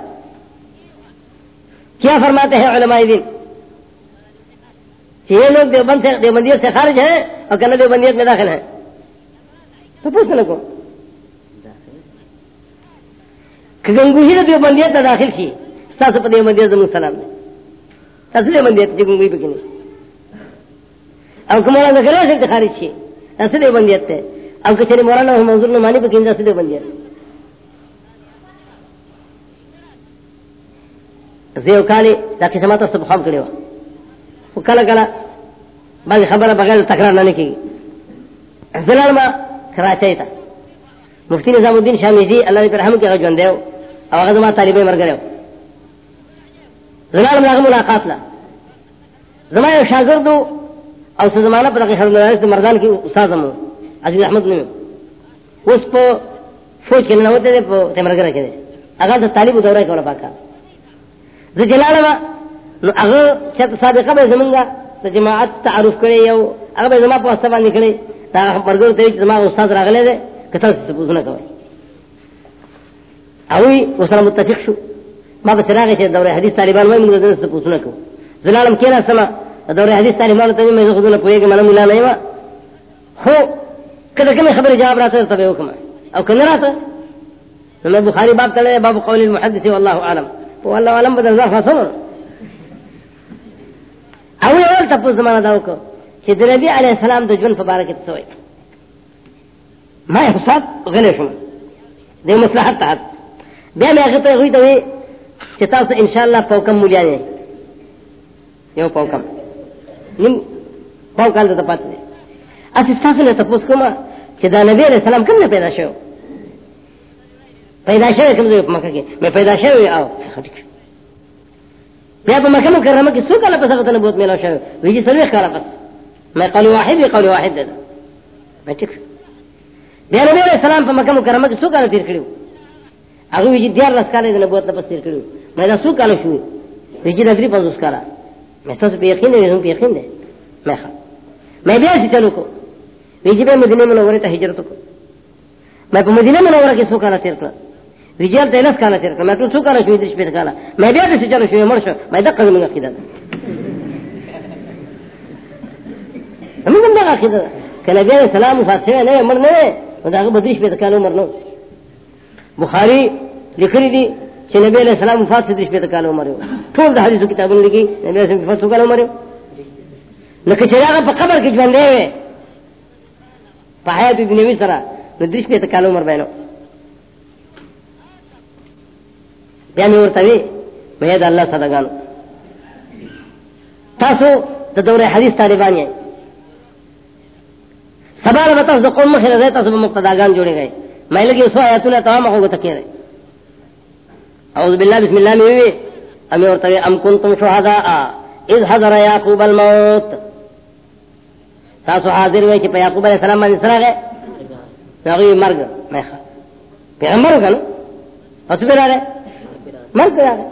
کیا فرماتے ہیں علماء دین؟ کہ یہ لوگ دیوبند سے دیوبندیت سے خارج ہیں اور کہنا دیوبندیت میں داخل ہیں۔ تو پوچھ لو گنگوہی نے دیوبندیت میں داخل کی۔ ساس پر دیوبندیت زمین سلام نے ساس دیوبندیت جو گنگوہی پہ کنی اب کہ مولانا کرے سے خارج کی۔ ایسے دیوبندیت تھے اب کہ چلے مولانا منظور نمانی پہ کنجا سے دیوبندیت۔ زیو کالی دا قسمات اس بخاب کرے ہو کلا کلا باقی خبر بغیر تکرار نہ کی زلال ما کراچی تا مفتی نظام الدین شامی جی اللہ نے پر رحم کیا جون دیو او غزو ما طالبے مر گئے زلال ما ملاقات لا زما یو شاگرد او زمانہ پر خبر مردان کی استاد مو عزیز احمد نے اس پہ فوج کے نہ ہوتے تھے تمر گرے کے اگر طالب دورہ کولا پاکا زجلال ما نو اگر چت سابقہ بے زمنگا تو جماعت تعارف کرے یو اگر بے زما پہ استفا نکلے تا برگر تے زما استاد راغلے دے کتا سے پوچھنا کوي اوی وسلام متفق شو. ما به چراغ چې دوره حدیث طالبان وای موږ دې څه پوښتنه کو زلالم کینا سما دوره حدیث طالبان ته مې زه خدونه پوهیږم نه ملا نه ما هو کله کوم خبر جواب راته ته وکم او کنه راته نو بخاری باب تله باب قول المحدث، والله اعلم. والله اعلم بدل ځه فاصل او یو تاسو زمانہ دا وکړه چې د نبی علی السلام د ژوند په اړه کې ما حساب غلی شم د مصلحت ته بیا مې هغه ته وی ته چې تاسو ان شاء الله پوکم مولیا نه یو پوکم نیم پوکال ته پاتې اسی تاسو نه تاسو کوم چې دا نبی علیہ السلام کوم پیدا شو پیدا شوی کوم ځای په مکه کې. مې پیدا شوی او بیا په مکه مکرمه کې څو کاله پس هغه ته بہت میلا شوی ویجی سلوي کاله پس. مې قول واحد قول واحد ده مې ټیک بیا نبی علیہ السلام په مکه مکرمه کې څو کاله تیر کړیو هغه ویجی دیار لاس کاله د نبوت پس تیر کړیو مې دا څو کاله شوی ویجی د درې پنځوس کاله. مې تاسو په یقین دی؟ زم په یقین دی. مې ښه. مې بیا چې چلو کو ویجی به مدینه منوره ته هجرت کو مې په مدینه منوره کې څو کاله تیر کړ ویجل ته لاس کاله تیر کړ مې ټول څو کاله شوی د شپې کاله مې بیا چې چلو شوی مړ شو۔ مې دقه زمونږ عقیده زمونږ عقیده کله بیا سلام فاتحه نه مړ نه دا هغه بدیش په کالو مرنو بخاری لکھری دی چې نبی علیہ السلام وفات سے دش په کالو مرو ټول د حدیثو کتابونو لګي نبی علیہ السلام وفات کالو مرو لکه چې هغه په قبر کې ژوند دی په حیات دنیوي سره د دش په کالو مر بینو۔ بیا مې ورته وی مې د الله صدقانو. تاسو د دوره حدیث طالبان یې سبا له تاسو قوم مخه نه تاسو په مقتداګان جوړی گئے مې لګي اوس آیاتونه تمام هغه ته کېره اعوذ بالله، بسم الله مې وی امي ورته ام کنتم شهداء اذ حضر يعقوب الموت. تاسو حاضر وای چې په یعقوب علیه السلام باندې سره غه هغه مرګ مې ښه پیغمبر وکړو اوس به راغی؟ مرګ راغی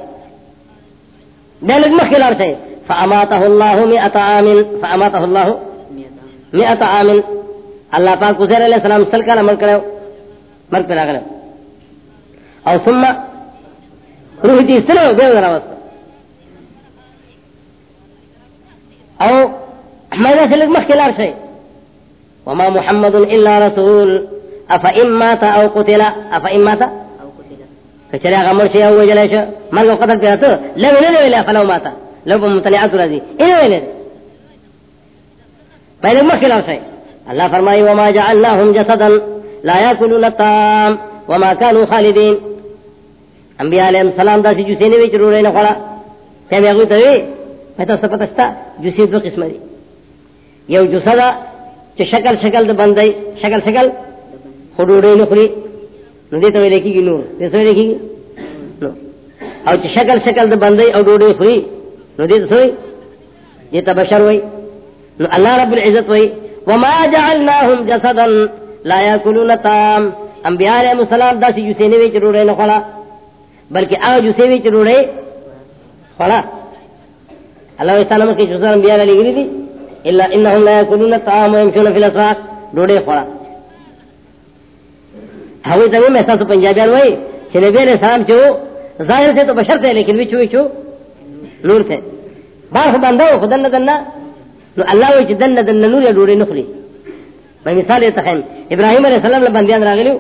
بیا لږ مخکې لاړ شي فاماته الله 100 عام۔ فاماته الله 100 عام۔ اللہ پاک حسین علیہ السلام سل کا عمل کرو مر پہ راغلو او ثم روح دی سلو بے ذرا وسط او ماذا سلك مخلال شيء وما محمد الا رسول۔ افا مات او قتل افا مات او قتل فشرع غمر شيء او وجل شيء ما لو قتل بياته لو لو لا فلو مات لو بمطلعات رضي ايه وين بين مخلال شيء اللہ فرمائی وما جعلناهم جسدا لا ياكلون الطعام وما كانوا خالدين. انبیاء علیہ السلام دا سی جوسی نے وچ روڑے نہ کھڑا تے میں اگے تے میں تو سب پتہ جوسی دو قسم دی یو جوسا دا چ شکل شکل دے بندے شکل شکل خڈوڑے نہ کھڑی نو دے تو لکھی گی نور دے تو لکھی گی او چ شکل شکل دے بندے او ڈوڑے کھڑی نو دے تو یہ تا بشر ہوئی نو اللہ رب العزت ہوئی وما جعلناهم جسدا لا ياكلون طعام. انبیاء علیہ السلام دا سی جوسی نے وچ روڑے نہ کھڑا بلکہ آ جو سیوی چروڑے پڑا اللہ تعالیٰ کی جو انبیاء علی گری تھی الا انہم لا یکلون الطعام ويمشون في الاسواق ڈوڑے پڑا ہوئی تو میں ساتھ پنجابیان ہوئی کہ نبی علیہ السلام چو، ظاہر تھے تو بشر تھے لیکن وچو وچو نور تھے۔ باہر بندہ ہو خدن دن نو اللہ وچ دن دن نور یا ڈوڑے نخلی میں مثال یہ تخیم ابراہیم علیہ السلام نے بندیان راغلیو